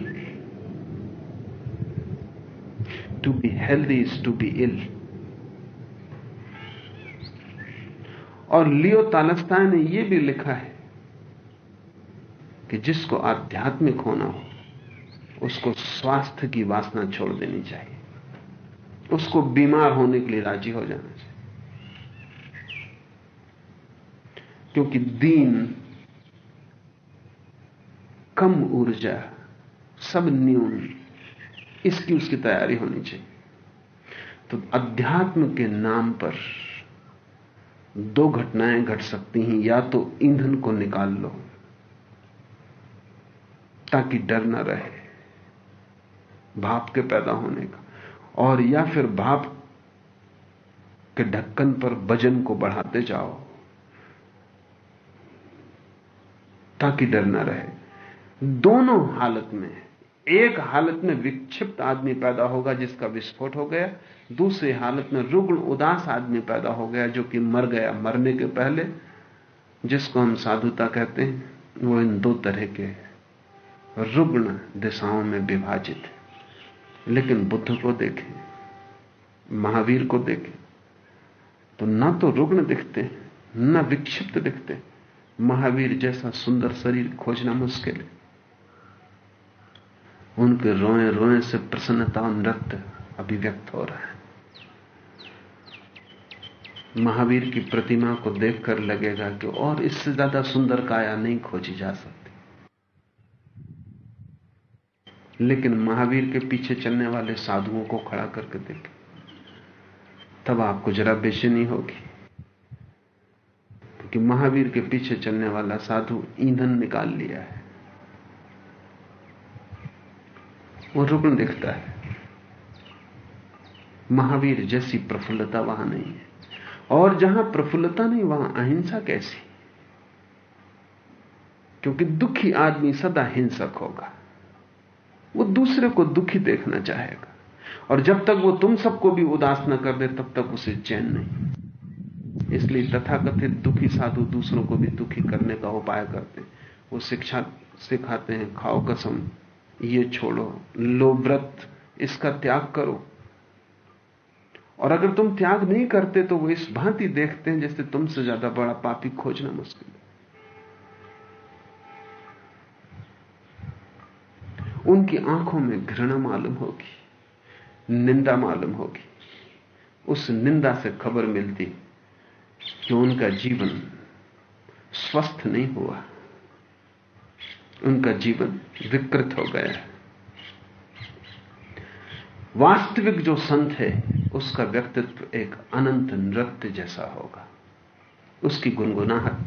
to be healthy is to be ill और लियो तालस्तान ने यह भी लिखा है कि जिसको आध्यात्मिक होना हो उसको स्वास्थ्य की वासना छोड़ देनी चाहिए। उसको बीमार होने के लिए राज़ी हो जाना चाहिए। क्योंकि दीन कम ऊर्जा, सब न्यून, इसकी उसकी तैयारी होनी चाहिए। तो अध्यात्म के नाम पर दो घटनाएँ घट सकती हैं, या तो ईंधन को निकाल लो, ताकि डर न रहे। भाप के पैदा होने का। और या फिर भाप के ढक्कन पर वज़न को बढ़ाते जाओ, ताकि डर न रहे। दोनों हालत में, एक हालत में विक्षिप्त आदमी पैदा होगा जिसका विस्फोट हो गया, दूसरी हालत में रुग्ण उदास आदमी पैदा हो गया जो कि मर गया, मरने के पहले, जिसको हम साधुता कहते हैं, वो इन दो तरह के रुग्ण दिशाओं में विभाजित है। लेकिन बुद्ध को देखें, महावीर को देखें तो ना तो रुग्ण दिखते, ना विक्षिप्त दिखते, महावीर जैसा सुंदर शरीर खोजना मुश्किल है। उनके रोए रोए से प्रसन्नता नृत्य अभिव्यक्त हो रहा है। महावीर की प्रतिमा को देखकर लगेगा कि और इससे ज़्यादा सुंदर काया नहीं खोजी जा सकती। लेकिन महावीर के पीछे चलने वाले साधुओं को खड़ा करके देखें। तब आपको जरा बेचैनी होगी। क्योंकि महावीर के पीछे चलने वाला साधु ईंधन निकाल लिया है। वो रुग्ण दिखता है। महावीर जैसी प्रफुल्लता वहाँ नहीं है। और जहाँ प्रफुल्लता नहीं, वहाँ अहिंसा कैसी? क्योंकि दुखी आदमी सदा हिंसक होगा। वो दूसरे को दुखी देखना चाहेगा। और जब तक वो तुम सबको भी उदास न कर दे, तब तक उसे चैन नहीं। इसलिए तथाकथित दुखी साधु दूसरों को भी दुखी करने का उपाय करते वो शिक्षा सिखाते हैं, खाओ कसम, ये छोड़ो, लो व्रत, इसका त्याग करो। और अगर तुम त्याग नहीं करते तो वो इस भांति देखते हैं जैसे तुमसे ज़्यादा बड़ा पापी खोजना मुश्किल उनकी आँखों में घृणा मालूम होगी, निंदा मालूम होगी। उस निंदा से खबर मिलती कि उनका जीवन स्वस्थ नहीं हुआ। उनका जीवन विकृत हो गया है। वास्तविक जो संत है, उसका व्यक्तित्व एक अनंत नृत्य जैसा होगा। उसकी गुनगुनाहट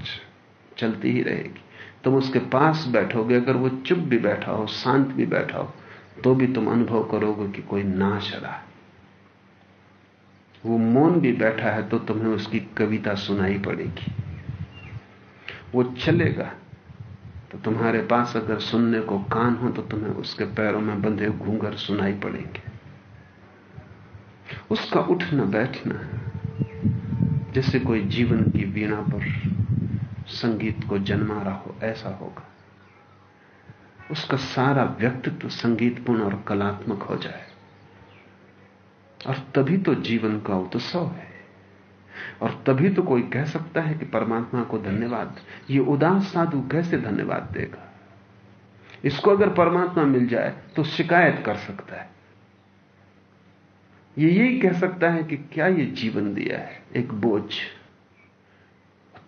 चलती ही रहेगी। तुम उसके पास बैठोगे, अगर वो चुप भी बैठा हो, शांत भी बैठा हो तो भी तुम अनुभव करोगे कि कोई नाच रहा है। वो मौन भी बैठा है तो तुम्हें उसकी कविता सुनाई पड़ेगी। वो चलेगा तो तुम्हारे पास अगर सुनने को कान हो तो तुम्हें उसके पैरों में बंधे घूंगर सुनाई पड़ेंगे। उसका उठना बैठना जैसे कोई जीवन की वीणा पर संगीत को जन्मा रहा हो, ऐसा होगा। उसका सारा व्यक्तित्व संगीतपूर्ण और कलात्मक हो जाए। और तभी तो जीवन का उत्सव है। और तभी तो कोई कह सकता है कि परमात्मा को धन्यवाद, ये उदास साधु कैसे धन्यवाद देगा? इसको अगर परमात्मा मिल जाए तो शिकायत कर सकता है। ये यही कह सकता है कि क्या ये जीवन दिया है? एक बोझ।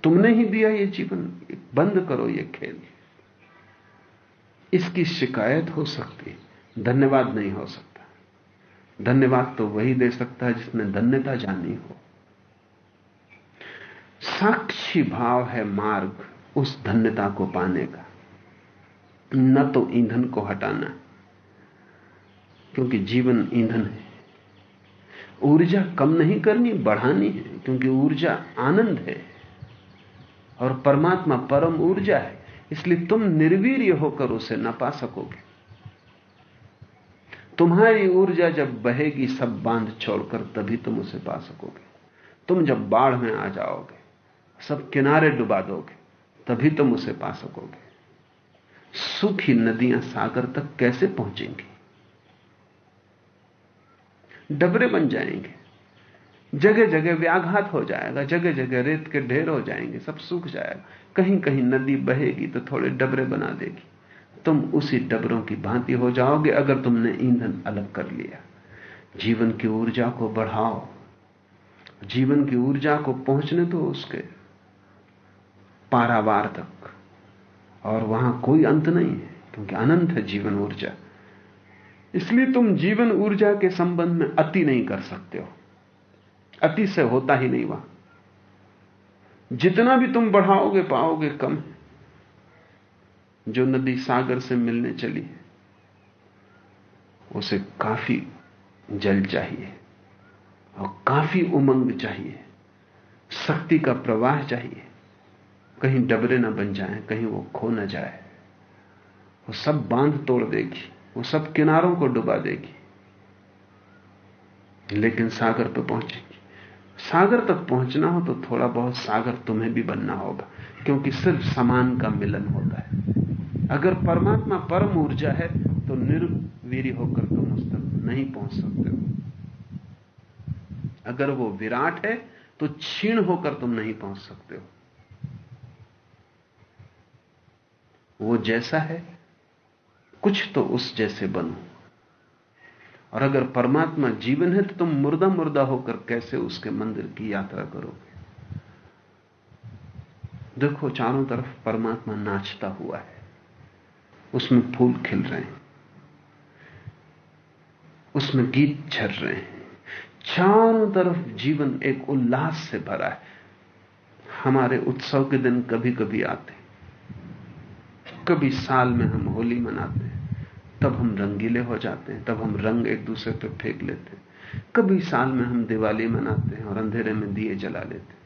तुमने ही दिया ये जीवन, बंद करो ये खेल। इसकी शिकायत हो सकती, धन्यवाद नहीं हो सकता। धन्यवाद तो वही दे सकता है जिसने धन्यता जानी हो। साक्षी भाव है मार्ग उस धन्यता को पाने का। न तो ईंधन को हटाना, क्योंकि जीवन ईंधन है। ऊर्जा कम नहीं करनी, बढ़ानी है, क्योंकि ऊर्जा आनंद है। और परमात्मा परम ऊर्जा है, इसलिए तुम निर्वीर्य होकर उसे ना पा सकोगे। तुम्हारी ऊर्जा जब बहेगी, सब बाँध छोड़कर तभी तुम उसे पा सकोगे। तुम जब बाढ़ में आ जाओगे, सब किनारे डुबा दोगे, तभी तुम उसे पा सकोगे। सूखी नदियाँ सागर तक कैसे पहुंचेंगी? डबरे बन जाएँगे। जगह जगह व्याघात हो जाएगा जगह जगह रेत के ढेर हो जाएँगे, सब सूख जाएगा। कहीं कहीं नदी बहेगी तो थोड़े डबरे बना देगी। तुम उसी डबरों की भांति हो जाओगे अगर तुमने ईंधन अलग कर लिया। जीवन की ऊर्जा को बढ़ाओ। जीवन की ऊर्जा को पहुँचने दो उसके। पारावार तक। और वहाँ कोई अंत नहीं है, क्योंकि अनंत है जीवन ऊर्जा। इसलिए तुम जीवन ऊर्जा के संबंध में अति नहीं कर सकते हो। अति से होता ही नहीं वहाँ। जितना भी तुम बढ़ाओगे, पाओगे कम जो नदी सागर से मिलने चली है, उसे काफ़ी जल चाहिए और काफ़ी उमंग चाहिए, शक्ति का प्रवाह चाहिए। कहीं डबरे ना बन जाए, कहीं वो खो ना जाए। वो सब बाँध तोड़ देगी, वो सब किनारों को डुबा देगी, लेकिन सागर पर पहुंचेगी। सागर तक पहुँचना हो तो थोड़ा बहुत सागर तुम्हें भी बनना होगा, क्योंकि सिर्फ़ समान का मिलन होता है। अगर परमात्मा परम ऊर्जा है तो निर्वीर होकर तुम उस तक नहीं पहुँच सकते हो। अगर वो विराट है तो क्षीण होकर तुम नहीं पहुँच सकते हो। वो जैसा है, कुछ तो उस जैसे बनो। और अगर परमात्मा जीवन है तो तुम मुर्दा मुर्दा होकर कैसे उसके मंदिर की यात्रा करोगे? देखो, चारों तरफ़ परमात्मा नाचता हुआ है। उसमें फूल खिल रहे हैं। उसमें गीत झर रहे हैं। चारों तरफ़ जीवन एक उल्लास से भरा है। हमारे उत्सव के दिन कभी कभी आते कभी साल में हम होली मनाते हैं। तब हम रंगीले हो जाते हैं, तब हम रंग एक दूसरे पर फेंक लेते हैं। कभी साल में हम दिवाली मनाते हैं और अंधेरे में दिए जला लेते हैं।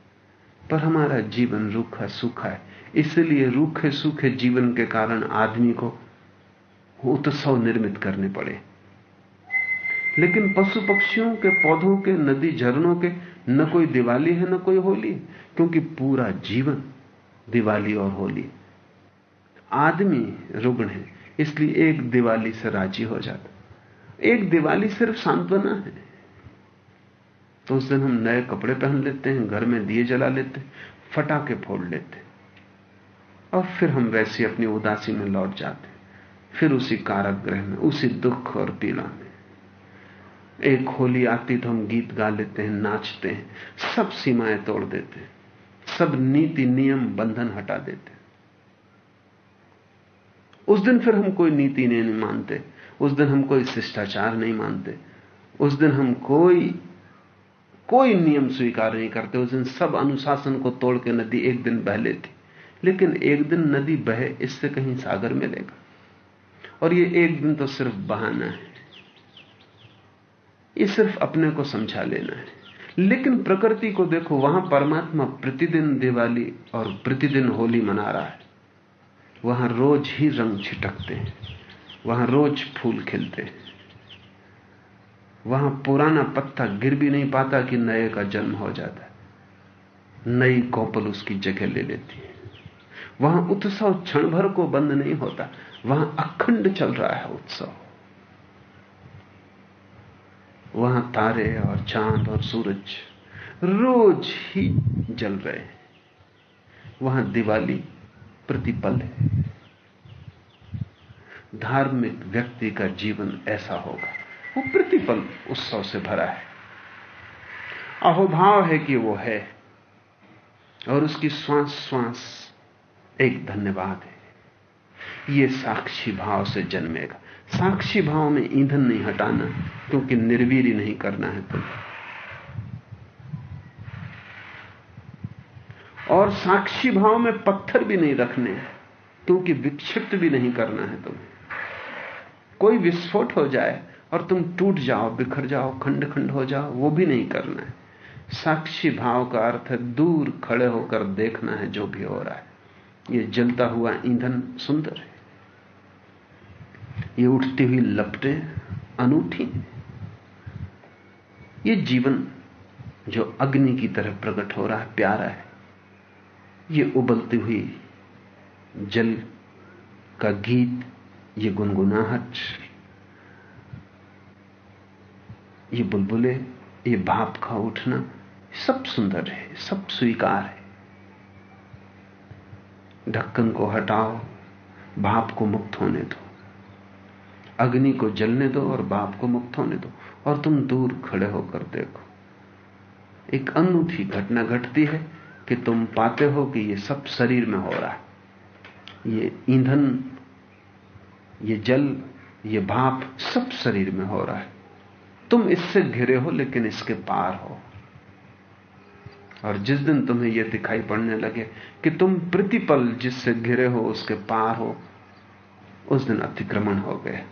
पर हमारा जीवन रूखा सूखा है, इसलिए रूखे सूखे जीवन के कारण आदमी को उत्सव निर्मित करने पड़े। लेकिन पशु पक्षियों के, पौधों के, नदी झरनों के, न कोई दिवाली है, न कोई होली क्योंकि पूरा जीवन दिवाली और होली आदमी रुग्ण है इसलिए एक दिवाली से राज़ी हो जाता। एक दिवाली सिर्फ़ सांत्वना है। तो उस दिन हम नए कपड़े पहन लेते हैं, घर में दिए जला लेते हैं, फटाके फोड़ लेते और फिर हम वैसी अपनी उदासी में लौट जाते फिर उसी कारागृह में, उसी दुख और पीड़ा में। एक होली आती तो हम गीत गा लेते हैं, नाचते हैं, सब सीमाएँ तोड़ देते हैं। सब नीति, नियम, बंधन हटा देते उस दिन फिर हम कोई नीति नहीं मानते। उस दिन हम कोई शिष्टाचार नहीं मानते। उस दिन हम कोई कोई नियम स्वीकार नहीं करते। उस दिन सब अनुशासन को तोड़ के नदी एक दिन बह लेती। लेकिन एक दिन नदी बहे, इससे कहीं सागर मिलेगा। और ये एक दिन तो सिर्फ़ बहाना है। ये सिर्फ़ अपने को समझा लेना है। लेकिन प्रकृति को देखो, वहाँ परमात्मा प्रतिदिन दिवाली और प्रतिदिन होली मना रहा है। वहाँ रोज ही रंग छिटकते हैं, वहाँ रोज फूल खिलते हैं। वहाँ पुराना पत्ता गिर भी नहीं पाता कि नए का जन्म हो जाता है। नई कौपल उसकी जगह ले लेती है। वहाँ उत्सव क्षण भर को बंद नहीं होता, वहाँ अखंड चल रहा है उत्सव। वहाँ तारे और चाँद और सूरज रोज ही जल रहे हैं। वहाँ दिवाली प्रतिपल है। धार्मिक व्यक्ति का जीवन ऐसा होगा। वो प्रतिपल उत्सव से भरा है। अहोभाव है कि वो है और उसकी श्वास श्वास एक धन्यवाद है। ये साक्षी भाव से जन्मेगा। साक्षी भाव में ईंधन नहीं हटाना, क्योंकि निर्वीरी नहीं करना है तुम्हें और साक्षी भाव में पत्थर भी नहीं रखने क्योंकि विक्षिप्त भी नहीं करना है तुम्हें कोई विस्फोट हो जाए और तुम टूट जाओ, बिखर जाओ खंड खंड हो जाओ, वो भी नहीं करना है। साक्षी भाव का अर्थ है दूर खड़े होकर देखना है जो भी हो रहा है। ये जलता हुआ ईंधन सुंदर है। ये उठती हुई लपटें अनूठी ये जीवन जो अग्नि की तरह प्रकट हो रहा है, प्यारा है। ये उबलती हुई जल का गीत, ये गुनगुनाहट, ये बुलबुले, ये भाप का उठना, सब सुंदर है, सब स्वीकार है। ढक्कन को हटाओ, भाप को मुक्त होने दो। अग्नि को जलने दो और भाप को मुक्त होने दो। और तुम दूर खड़े होकर देखो। एक अनूठी घटना घटती है कि तुम पाते हो कि ये सब शरीर में हो रहा है। ये ईंधन, ये जल, ये भाप सब शरीर में हो रहा है। तुम इससे घिरे हो, लेकिन इसके पार हो। और जिस दिन तुम्हें यह दिखाई पड़ने लगे कि तुम प्रतिपल जिससे घिरे हो, उसके पार हो, उस दिन अतिक्रमण हो गए।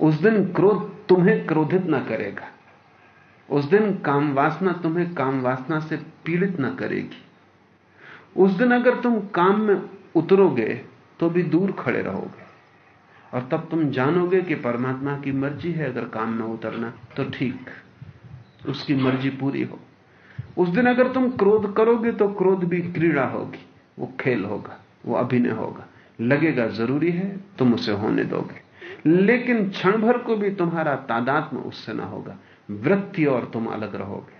उस दिन क्रोध तुम्हें क्रोधित ना करेगा। उस दिन काम वासना तुम्हें काम वासना से पीड़ित ना करेगी। उस दिन अगर तुम काम में उतरोगे तो भी दूर खड़े रहोगे। और तब तुम जानोगे कि परमात्मा की मर्ज़ी है अगर काम में उतरना तो ठीक, उसकी मर्ज़ी पूरी हो। उस दिन अगर तुम क्रोध करोगे तो क्रोध भी क्रीड़ा होगी, वो खेल होगा, वो अभिनय होगा। लगेगा, ज़रूरी है, तुम उसे होने दोगे। लेकिन क्षण भर को भी तुम्हारा तादात्म उससे ना होगा। वृत्ति और तुम अलग रहोगे।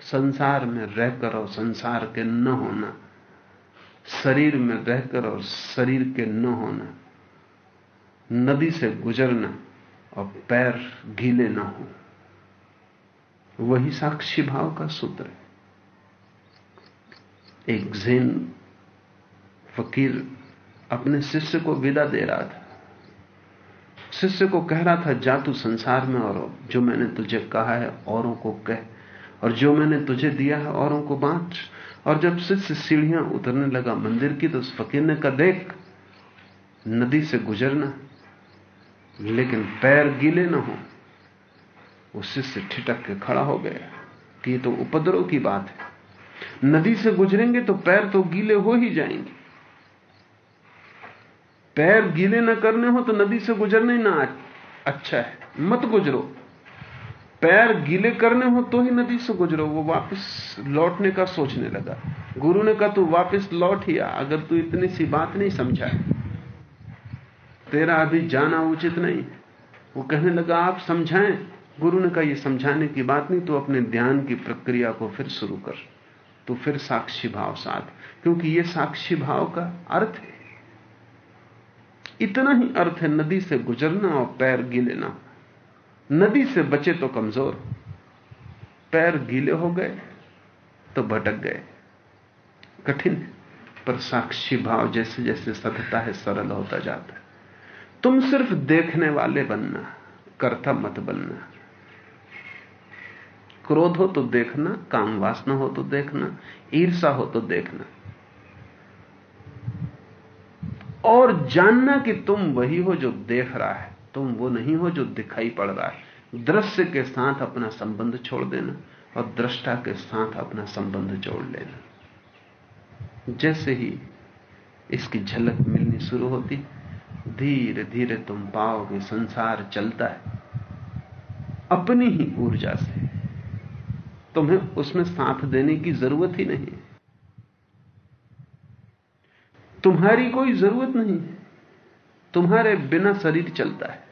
संसार में रहकर और संसार के न होना, शरीर में रहकर और शरीर के न होना, नदी से गुजरना और पैर गीले ना हो, वही साक्षी भाव का सूत्र है। एक जैन फकीर अपने शिष्य को विदा दे रहा था। शिष्य को कह रहा था, जा तू संसार में और जो मैंने तुझे कहा है, औरों को कह। और जो मैंने तुझे दिया है, औरों को बांट। और जब शिष्य सीढ़ियाँ उतरने लगा मंदिर की तो उस फकीर ने कहा, देख, नदी से गुजरना लेकिन पैर गीले ना हो। वो शिष्य ठिटक के खड़ा हो गया कि ये तो उपद्रव की बात है। नदी से गुजरेंगे तो पैर तो गीले हो ही जाएँगे। पैर गीले न करने हो तो नदी से गुजरने ना अच्छा है। मत गुजरो। पैर गीले करने हो तो ही नदी से गुजरो। वो वापस लौटने का सोचने लगा। गुरु ने कहा तू वापस लौट ही आ अगर तू इतनी सी बात नहीं समझा। तेरा अभी जाना उचित नहीं। वो कहने लगा आप समझाएँ। गुरु ने कहा यह समझाने की बात नहीं तो अपने ध्यान की प्रक्रिया को फिर शुरू कर। तो फिर साक्षी भाव साथ क्योंकि यह साक्षी भाव का अर्थ है। इतना ही अर्थ है नदी से गुजरना और पैर गीले ना नदी से बचे तो कमज़ोर। पैर गीले हो गए तो भटक गए। कठिन पर साक्षी भाव जैसे जैसे सतता है, सरल होता जाता है। तुम सिर्फ़ देखने वाले बनना, कर्ता मत बनना। क्रोध हो तो देखना, काम वासना हो तो देखना, ईर्षा हो तो देखना। और जानना कि तुम वही हो जो देख रहा है, तुम वो नहीं हो जो दिखाई पड़ रहा है। दृश्य के साथ अपना संबंध छोड़ देना और दृष्टा के साथ अपना संबंध जोड़ लेना। जैसे ही इसकी झलक मिलनी शुरू होती धीरे धीरे तुम पाओगे संसार चलता है। अपनी ही ऊर्जा से। तुम्हें उसमें साथ देने की ज़रूरत ही नहीं। तुम्हारी कोई ज़रूरत नहीं। है तुम्हारे बिना शरीर चलता है।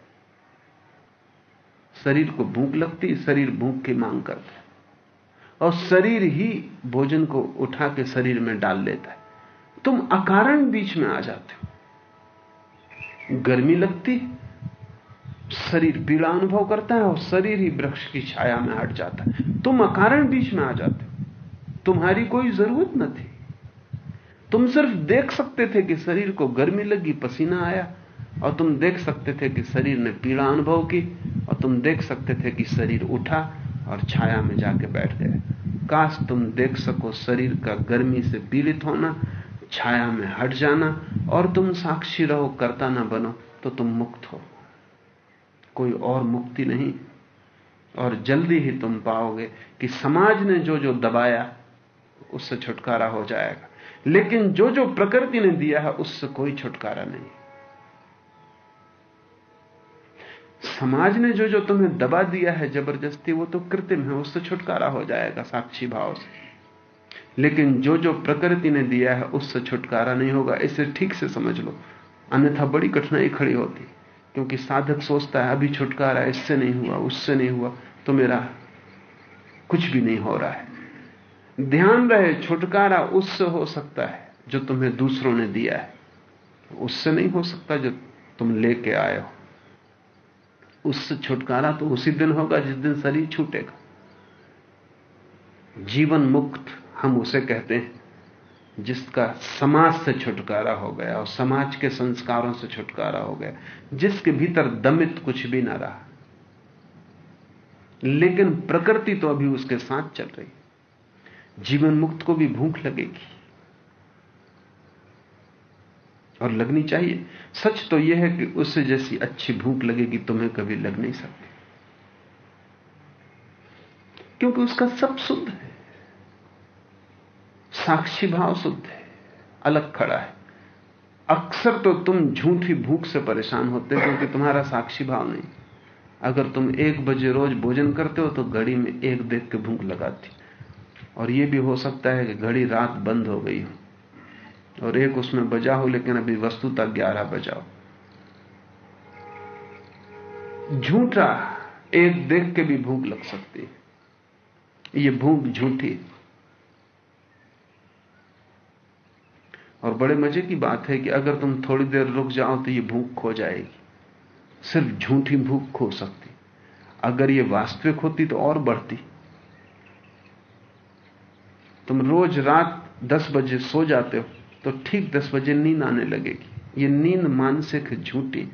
शरीर को भूख लगती शरीर भूख की मांग करता है। और शरीर ही भोजन को उठा के शरीर में डाल लेता है। तुम अकारण बीच में आ जाते हो। गर्मी लगती शरीर पीड़ा अनुभव करता है और शरीर ही वृक्ष की छाया में हट जाता है। तुम अकारण बीच में आ जाते हो। तुम्हारी कोई ज़रूरत न थी। तुम सिर्फ़ देख सकते थे कि शरीर को गर्मी लगी, पसीना आया, और तुम देख सकते थे कि शरीर ने पीड़ा अनुभव की, और तुम देख सकते थे कि शरीर उठा और छाया में जाके बैठ गया। काश तुम देख सको शरीर का गर्मी से पीड़ित होना, छाया में हट जाना, और तुम साक्षी रहो, करता ना बनो तो तुम मुक्त हो। कोई और मुक्ति नहीं, और जल्दी ही तुम पाओगे कि समाज ने जो जो दबाया, उससे छुटकारा हो जाएगा। लेकिन जो जो प्रकृति ने दिया है, उससे कोई छुटकारा नहीं। समाज ने जो जो तुम्हें दबा दिया है ज़बरदस्ती, वो तो कृत्रिम है, उससे छुटकारा हो जाएगा साक्षी भाव से। लेकिन जो जो प्रकृति ने दिया है, उससे छुटकारा नहीं होगा। इसे ठीक से समझ लो। अन्यथा बड़ी कठिनाई खड़ी होती, क्योंकि साधक सोचता है, अभी छुटकारा इससे नहीं हुआ, उससे नहीं हुआ तो मेरा कुछ भी नहीं हो रहा है। ध्यान रहे, छुटकारा उससे हो सकता है जो तुम्हें दूसरों ने दिया है। उससे नहीं हो सकता जो तुम लेके आए हो। उससे छुटकारा तो उसी दिन होगा जिस दिन शरीर छूटेगा। जीवन मुक्त हम उसे कहते हैं, जिसका समाज से छुटकारा हो गया और समाज के संस्कारों से छुटकारा हो गया, जिसके भीतर दमित कुछ भी ना रहा। लेकिन प्रकृति तो अभी उसके साथ चल रही जीवन मुक्त को भी भूख लगेगी। और लगनी चाहिए। सच तो यह है कि उससे जैसी अच्छी भूख लगेगी, तुम्हें कभी लग नहीं सकती। क्योंकि उसका सब शुद्ध है। साक्षी भाव शुद्ध है। अलग खड़ा है। अक्सर तो तुम झूठी भूख से परेशान होते हो क्योंकि तुम्हारा साक्षी भाव नहीं। अगर तुम एक बजे रोज भोजन करते हो तो घड़ी में एक देख के भूख लगाती और यह भी हो सकता है कि घड़ी रात बंद हो गई हो। और एक उसमें बजा हो, लेकिन अभी वस्तुता ग्यारह बजा हो। झूठा एक देख के भी भूख लग सकती है। ये भूख झूठी। और बड़े मज़े की बात है कि अगर तुम थोड़ी देर रुक जाओ तो ये भूख खो जाएगी। सिर्फ़ झूठी भूख खो सकती। अगर ये वास्तविक होती तो और बढ़ती। तुम रोज रात दस बजे सो जाते हो तो ठीक दस बजे नींद आने लगेगी। ये नींद मानसिक झूठी।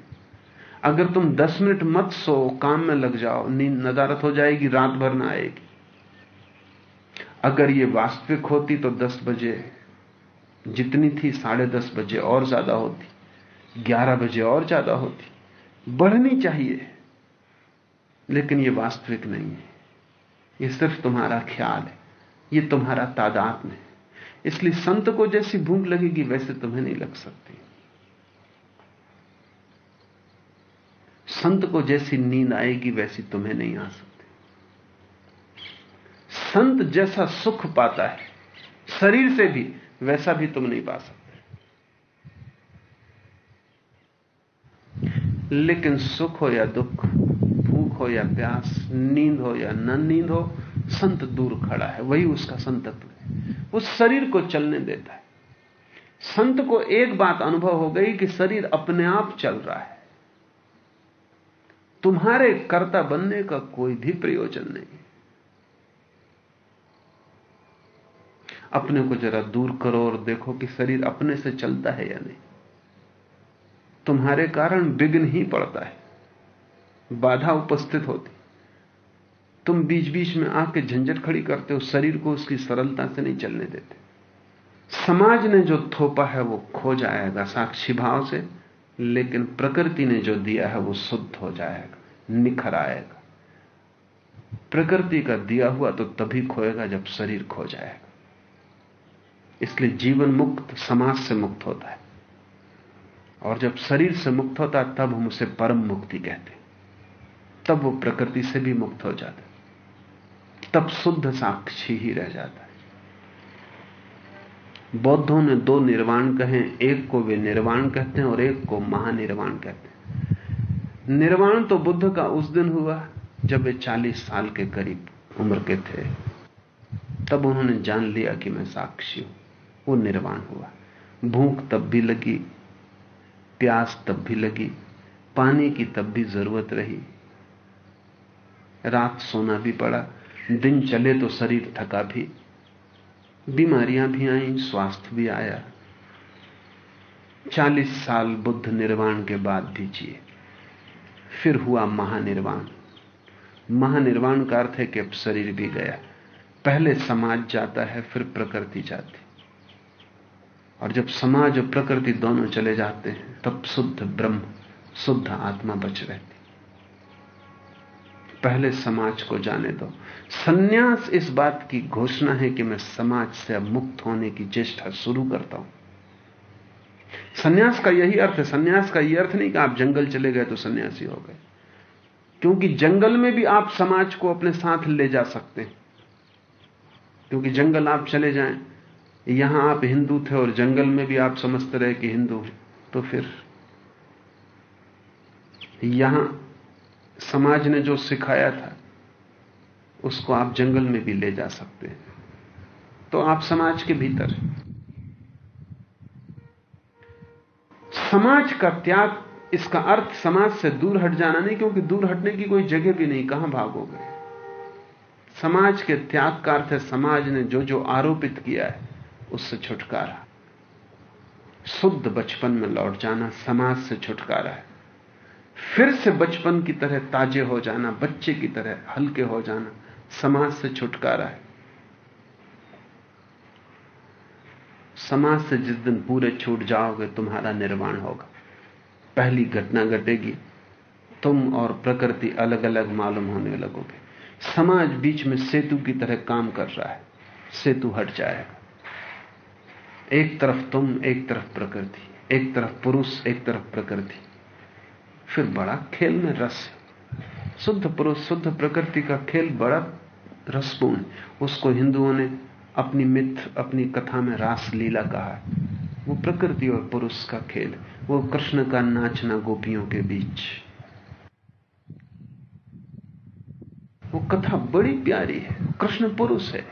अगर तुम दस मिनट मत सो, काम में लग जाओ, नींद नदारत हो जाएगी, रात भर ना आएगी। अगर ये वास्तविक होती तो दस बजे जितनी थी, साढ़े दस बजे और ज़्यादा होती, ग्यारह बजे और ज़्यादा होती। बढ़नी चाहिए, लेकिन ये वास्तविक नहीं है। ये सिर्फ़ तुम्हारा ख्याल है। ये तुम्हारा तादाद में इसलिए संत को जैसी भूख लगेगी, वैसे तुम्हें नहीं लग सकती। संत को जैसी नींद आएगी, वैसी तुम्हें नहीं आ सकती। संत जैसा सुख पाता है, शरीर से भी, वैसा भी तुम नहीं पा सकते। लेकिन सुख हो या दुख, भूख हो या प्यास, नींद हो या न नींद हो संत दूर खड़ा है, वही उसका संतत्व है। वो शरीर को चलने देता है। संत को एक बात अनुभव हो गई कि शरीर अपने आप चल रहा है। तुम्हारे कर्ता बनने का कोई भी प्रयोजन नहीं अपने को जरा दूर करो और देखो कि शरीर अपने से चलता है या नहीं। तुम्हारे कारण विघ्न ही पड़ता है। बाधा उपस्थित होती तुम बीच बीच में आके झंझट खड़ी करते हो, शरीर को उसकी सरलता से नहीं चलने देते। समाज ने जो थोपा है, वो खो जाएगा साक्षी भाव से, लेकिन प्रकृति ने जो दिया है, वो शुद्ध हो जाएगा, निखर आएगा। प्रकृति का दिया हुआ तो तभी खोएगा जब शरीर खो जाएगा। इसलिए जीवन मुक्त, समाज से मुक्त होता है। और जब शरीर से मुक्त होता है, तब हम उसे परम मुक्ति कहते तब वो प्रकृति से भी मुक्त हो जाता तब शुद्ध साक्षी ही रह जाता है। बौद्धों ने दो निर्वाण कहे, एक को वे निर्वाण कहते हैं और एक को महानिर्वाण कहते हैं। निर्वाण तो बुद्ध का उस दिन हुआ, जब वे 40 साल के करीब उम्र के थे। तब उन्होंने जान लिया कि मैं साक्षी हूँ, वो निर्वाण हुआ। भूख तब भी लगी, प्यास तब भी लगी, पानी की तब भी ज़रूरत रही। रात सोना भी पड़ा दिन चले तो शरीर थका भी। बीमारियाँ भी आई, स्वास्थ्य भी आया। चालीस साल बुद्ध निर्वाण के बाद भी जिए। फिर हुआ महानिर्वाण। महानिर्वाण का अर्थ है कि अब शरीर भी गया। पहले समाज जाता है, फिर प्रकृति जाती। और जब समाज और प्रकृति दोनों चले जाते हैं, तब शुद्ध ब्रह्म, शुद्ध आत्मा बच रहती। पहले समाज को जाने दो। सन्यास इस बात की घोषणा है कि मैं समाज से मुक्त होने की चेष्टा शुरू करता हूँ। सन्यास का यही अर्थ है। सन्यास का यह अर्थ नहीं कि आप जंगल चले गए तो सन्यासी हो गए। क्योंकि जंगल में भी आप समाज को अपने साथ ले जा सकते हैं। क्योंकि जंगल आप चले जाएँ, यहाँ आप हिंदू थे और जंगल में भी आप समझते रहे कि हिंदू तो फिर यहाँ समाज ने जो सिखाया था, उसको आप जंगल में भी ले जा सकते हैं। तो आप समाज के भीतर समाज का त्याग, इसका अर्थ समाज से दूर हट जाना नहीं, क्योंकि दूर हटने की कोई जगह भी नहीं, कहाँ भागोगे समाज के त्याग का अर्थ है, समाज ने जो जो आरोपित किया है, उससे छुटकारा। शुद्ध बचपन में लौट जाना, समाज से छुटकारा है। फिर से बचपन की तरह ताजे हो जाना, बच्चे की तरह हल्के हो जाना, समाज से छुटकारा है। समाज से जिस दिन पूरे छूट जाओगे, तुम्हारा निर्माण होगा। पहली घटना घटेगी, तुम और प्रकृति अलग अलग मालूम होने लगोगे। समाज बीच में सेतु की तरह काम कर रहा है, सेतु हट जाएगा। एक तरफ़ तुम, एक तरफ़ प्रकृति, एक तरफ़ पुरुष, एक तरफ़ प्रकृति। फिर बड़ा खेल में रस। शुद्ध पुरुष, शुद्ध प्रकृति का खेल बड़ा रसपूर्ण उसको हिंदुओं ने अपनी मिथ, अपनी कथा में रास लीला कहा है। वो प्रकृति और पुरुष का खेल वो कृष्ण का नाचना गोपियों के बीच। वो कथा बड़ी प्यारी है। कृष्ण पुरुष है।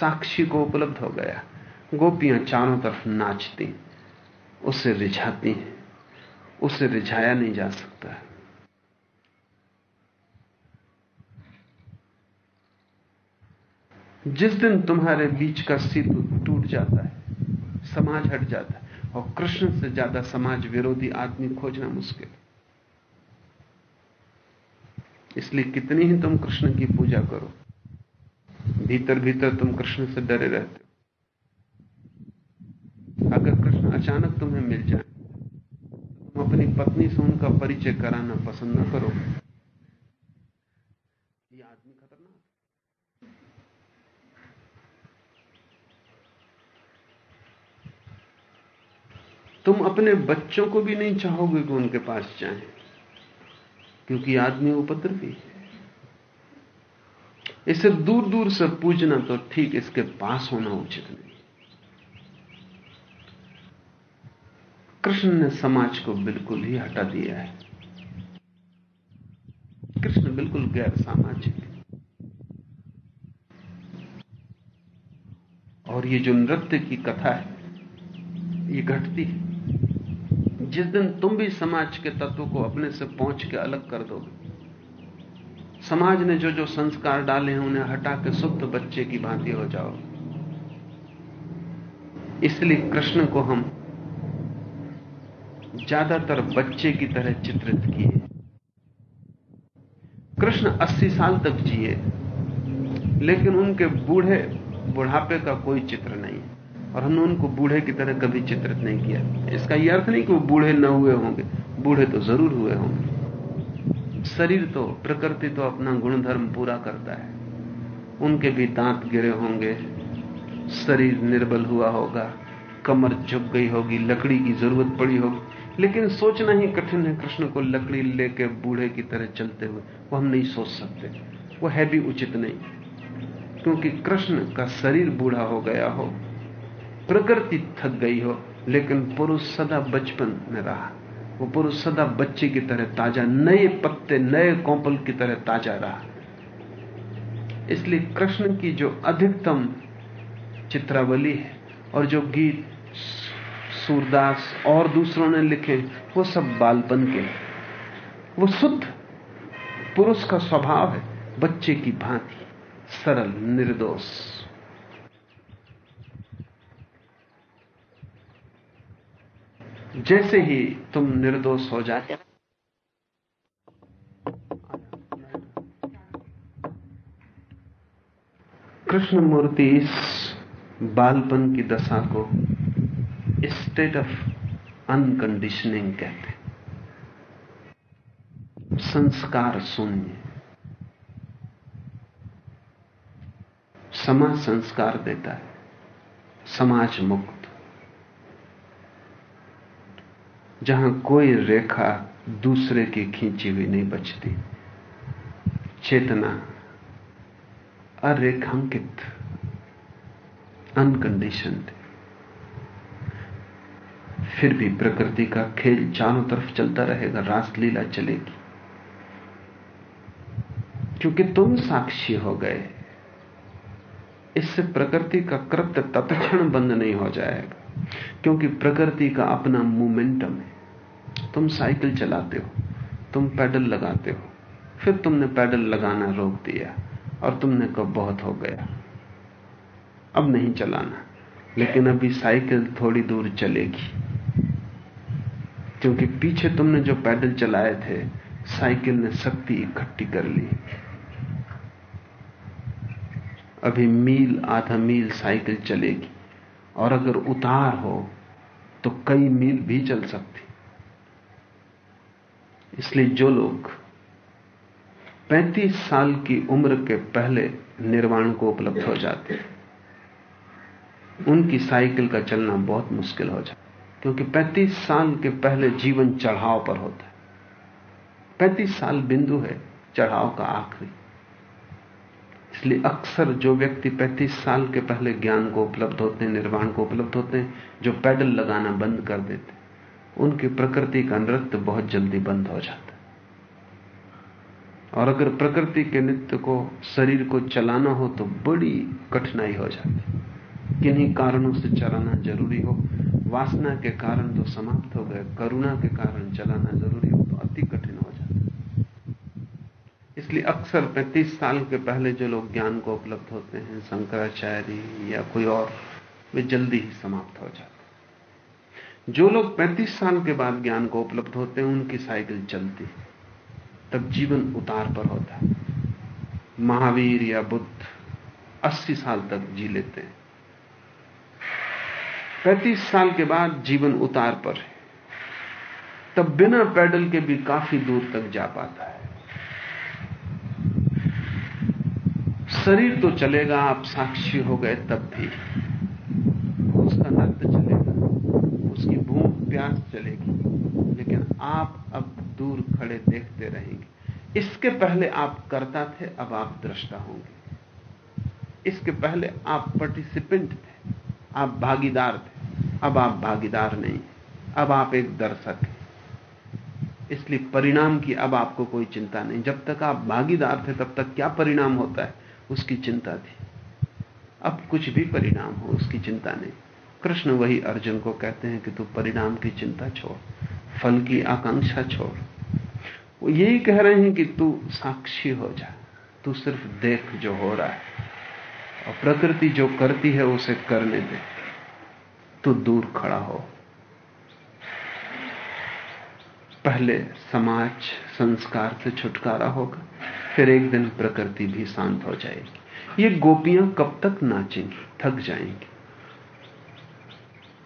साक्षी को उपलब्ध हो गया। गोपियाँ चारों तरफ़ नाचती, उसे रिझाती हैं। उसे रिझाया नहीं जा सकता जिस दिन तुम्हारे बीच का सेतु टूट जाता है, समाज हट जाता है, और कृष्ण से ज़्यादा समाज विरोधी आदमी खोजना मुश्किल इसलिए कितनी ही तुम कृष्ण की पूजा करो, भीतर भीतर तुम कृष्ण से डरे रहते हो। अगर कृष्ण अचानक तुम्हें मिल जाए अपनी पत्नी से उनका परिचय कराना पसंद न करो। ये आदमी खतरनाक तुम अपने बच्चों को भी नहीं चाहोगे कि उनके पास जाएँ, क्योंकि आदमी उपद्रवी है। इसे दूर दूर से पूजना तो ठीक, इसके पास होना उचित नहीं। कृष्ण ने समाज को बिल्कुल ही हटा दिया है। कृष्ण बिल्कुल गैर सामाजिक और ये जो नृत्य की कथा है, ये घटती है। जिस दिन तुम भी समाज के तत्व को अपने से पहुँच के अलग कर दोगे, समाज ने जो जो संस्कार डाले हैं, उन्हें हटा के शुद्ध बच्चे की भांति हो जाओ। इसलिए कृष्ण को हम ज़्यादातर बच्चे की तरह चित्रित किए। कृष्ण 80 साल तक जिए, लेकिन उनके बूढ़े, बुढ़ापे का कोई चित्र नहीं और हमने उनको बूढ़े की तरह कभी चित्रित नहीं किया। इसका यह अर्थ नहीं कि वो बूढ़े न हुए होंगे, बूढ़े तो ज़रूर हुए होंगे। शरीर तो प्रकृति तो अपना गुणधर्म पूरा करता है। उनके भी दांत गिरे होंगे, शरीर निर्बल हुआ होगा, कमर झुक गई होगी, लकड़ी की ज़रूरत पड़ी होगी। लेकिन सोचना ही कठिन है कृष्ण को लकड़ी लेके बूढ़े की तरह चलते हुए। वो हम नहीं सोच सकते। वो है भी उचित नहीं। क्योंकि कृष्ण का शरीर बूढ़ा हो गया हो, प्रकृति थक गई हो, लेकिन पुरुष सदा बचपन में रहा। वो पुरुष सदा बच्चे की तरह ताज़ा, नए पत्ते, नए कौपल की तरह ताज़ा रहा। इसलिए कृष्ण की जो अधिकतम चित्रावली है और जो गीत सूरदास और दूसरों ने लिखे, वो सब बालपन के वो शुद्ध पुरुष का स्वभाव है, बच्चे की भांति, सरल, निर्दोष। जैसे ही तुम निर्दोष हो जाते कृष्ण मूर्ति इस बालपन की दशा को स्टेट ऑफ़ अनकंडीशनिंग कहते हैं। संस्कार शून्य। समाज संस्कार देता है। समाज मुक्त। जहाँ कोई रेखा दूसरे की खींची हुई नहीं बचती। चेतना अरेखांकित। अनकंडीशन अनकंडीशनड फिर भी प्रकृति का खेल चारों तरफ़ चलता रहेगा, रासलीला चलेगी। क्योंकि तुम साक्षी हो गए, इससे प्रकृति का कृत्य तत्क्षण बंद नहीं हो जाएगा, क्योंकि प्रकृति का अपना मोमेंटम है। तुम साइकिल चलाते हो, तुम पैडल लगाते हो, फिर तुमने पैडल लगाना रोक दिया और तुमने कब बहुत हो गया, अब नहीं चलाना। लेकिन अभी साइकिल थोड़ी दूर चलेगी। क्योंकि पीछे तुमने जो पैडल चलाए थे, साइकिल ने शक्ति इकट्ठी कर ली। अभी मील, आधा मील साइकिल चलेगी, और अगर उतार हो तो कई मील भी चल सकती। इसलिए जो लोग 35 साल की उम्र के पहले निर्वाण को उपलब्ध हो जाते, उनकी साइकिल का चलना बहुत मुश्किल हो जाता। क्योंकि 35 साल के पहले जीवन चढ़ाव पर होता है। 35 साल बिंदु है चढ़ाव का आखिरी। इसलिए अक्सर जो व्यक्ति 35 साल के पहले ज्ञान को उपलब्ध होते हैं, निर्वाण को उपलब्ध होते हैं, जो पैडल लगाना बंद कर देते उनकी प्रकृति का नृत्य बहुत जल्दी बंद हो जाता है। और अगर प्रकृति के नृत्य को, शरीर को चलाना हो तो बड़ी कठिनाई हो जाती किन्हीं कारणों से चलाना ज़रूरी हो, वासना के कारण तो समाप्त हो गए, करुणा के कारण चलाना ज़रूरी हो तो अति कठिन हो जाता है। इसलिए अक्सर 35 साल के पहले जो लोग ज्ञान को उपलब्ध होते हैं, शंकराचार्य या कोई और, वे जल्दी ही समाप्त हो जाते जो लोग 35 साल के बाद ज्ञान को उपलब्ध होते हैं, उनकी साइकिल चलती तब जीवन उतार पर होता है। महावीर या बुद्ध 80 साल तक जी लेते हैं। 35 साल के बाद जीवन उतार पर है। तब बिना पैडल के भी काफ़ी दूर तक जा पाता है। शरीर तो चलेगा, आप साक्षी हो गए तब भी। उसका नृत्य चलेगा, उसकी भूख, प्यास चलेगी, लेकिन आप अब दूर खड़े देखते रहेंगे। इसके पहले आप करता थे, अब आप दृष्टा होंगे। इसके पहले आप पार्टिसिपेंट थे, आप भागीदार थे। अब आप भागीदार नहीं, अब आप एक दर्शक हैं। इसलिए परिणाम की अब आपको कोई चिंता नहीं। जब तक आप भागीदार थे, तब तक क्या परिणाम होता है? उसकी चिंता थी। अब कुछ भी परिणाम हो, उसकी चिंता नहीं। कृष्ण वही अर्जुन को कहते हैं कि तू परिणाम की चिंता छोड़, फल की आकांक्षा छोड़। वो यही कह रहे हैं कि तू साक्षी हो जा। तू सिर्फ़ देख जो हो रहा है और प्रकृति जो करती है, उसे करने दे। तू दूर खड़ा हो। पहले समाज, संस्कार से छुटकारा होगा, फिर एक दिन प्रकृति भी शांत हो जाएगी। ये गोपियाँ कब तक नाचेंगी? थक जाएँगी।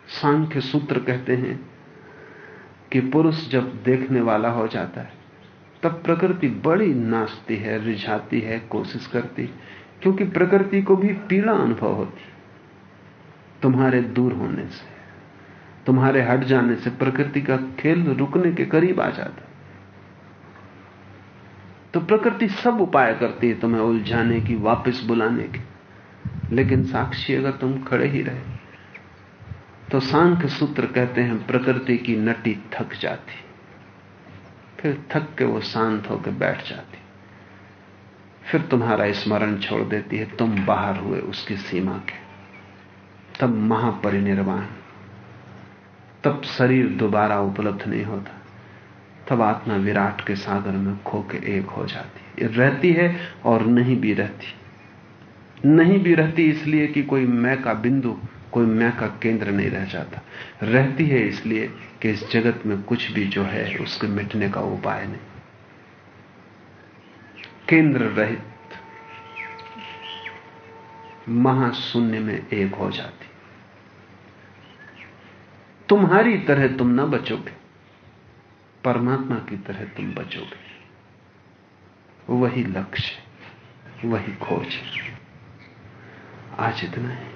सांख्य सूत्र कहते हैं कि पुरुष जब देखने वाला हो जाता है, तब प्रकृति बड़ी नाचती है, रिझाती है, कोशिश करती क्योंकि प्रकृति को भी पीड़ा अनुभव होती तुम्हारे दूर होने से, तुम्हारे हट जाने से प्रकृति का खेल रुकने के करीब आ जाता तो प्रकृति सब उपाय करती है तुम्हें उलझाने की, वापस बुलाने की। लेकिन साक्षी अगर तुम खड़े ही रहे तो सांख्य सूत्र कहते हैं, प्रकृति की नटी थक जाती। फिर थक के वो शांत होकर बैठ जाती। फिर तुम्हारा स्मरण छोड़ देती है, तुम बाहर हुए उसकी सीमा के। तब महापरिनिर्वाण। तब शरीर दोबारा उपलब्ध नहीं होता। तब आत्मा विराट के सागर में खो के एक हो जाती है। रहती है और नहीं भी रहती। नहीं भी रहती इसलिए कि कोई मैं का बिंदु, कोई मैं का केंद्र नहीं रह जाता। रहती है इसलिए कि इस जगत में कुछ भी जो है, उसके मिटने का उपाय नहीं। केंद्र रहित महाशून्य में एक हो जाती। तुम्हारी तरह तुम ना बचोगे। परमात्मा की तरह तुम बचोगे। वही लक्ष्य, वही खोज। आज इतना है।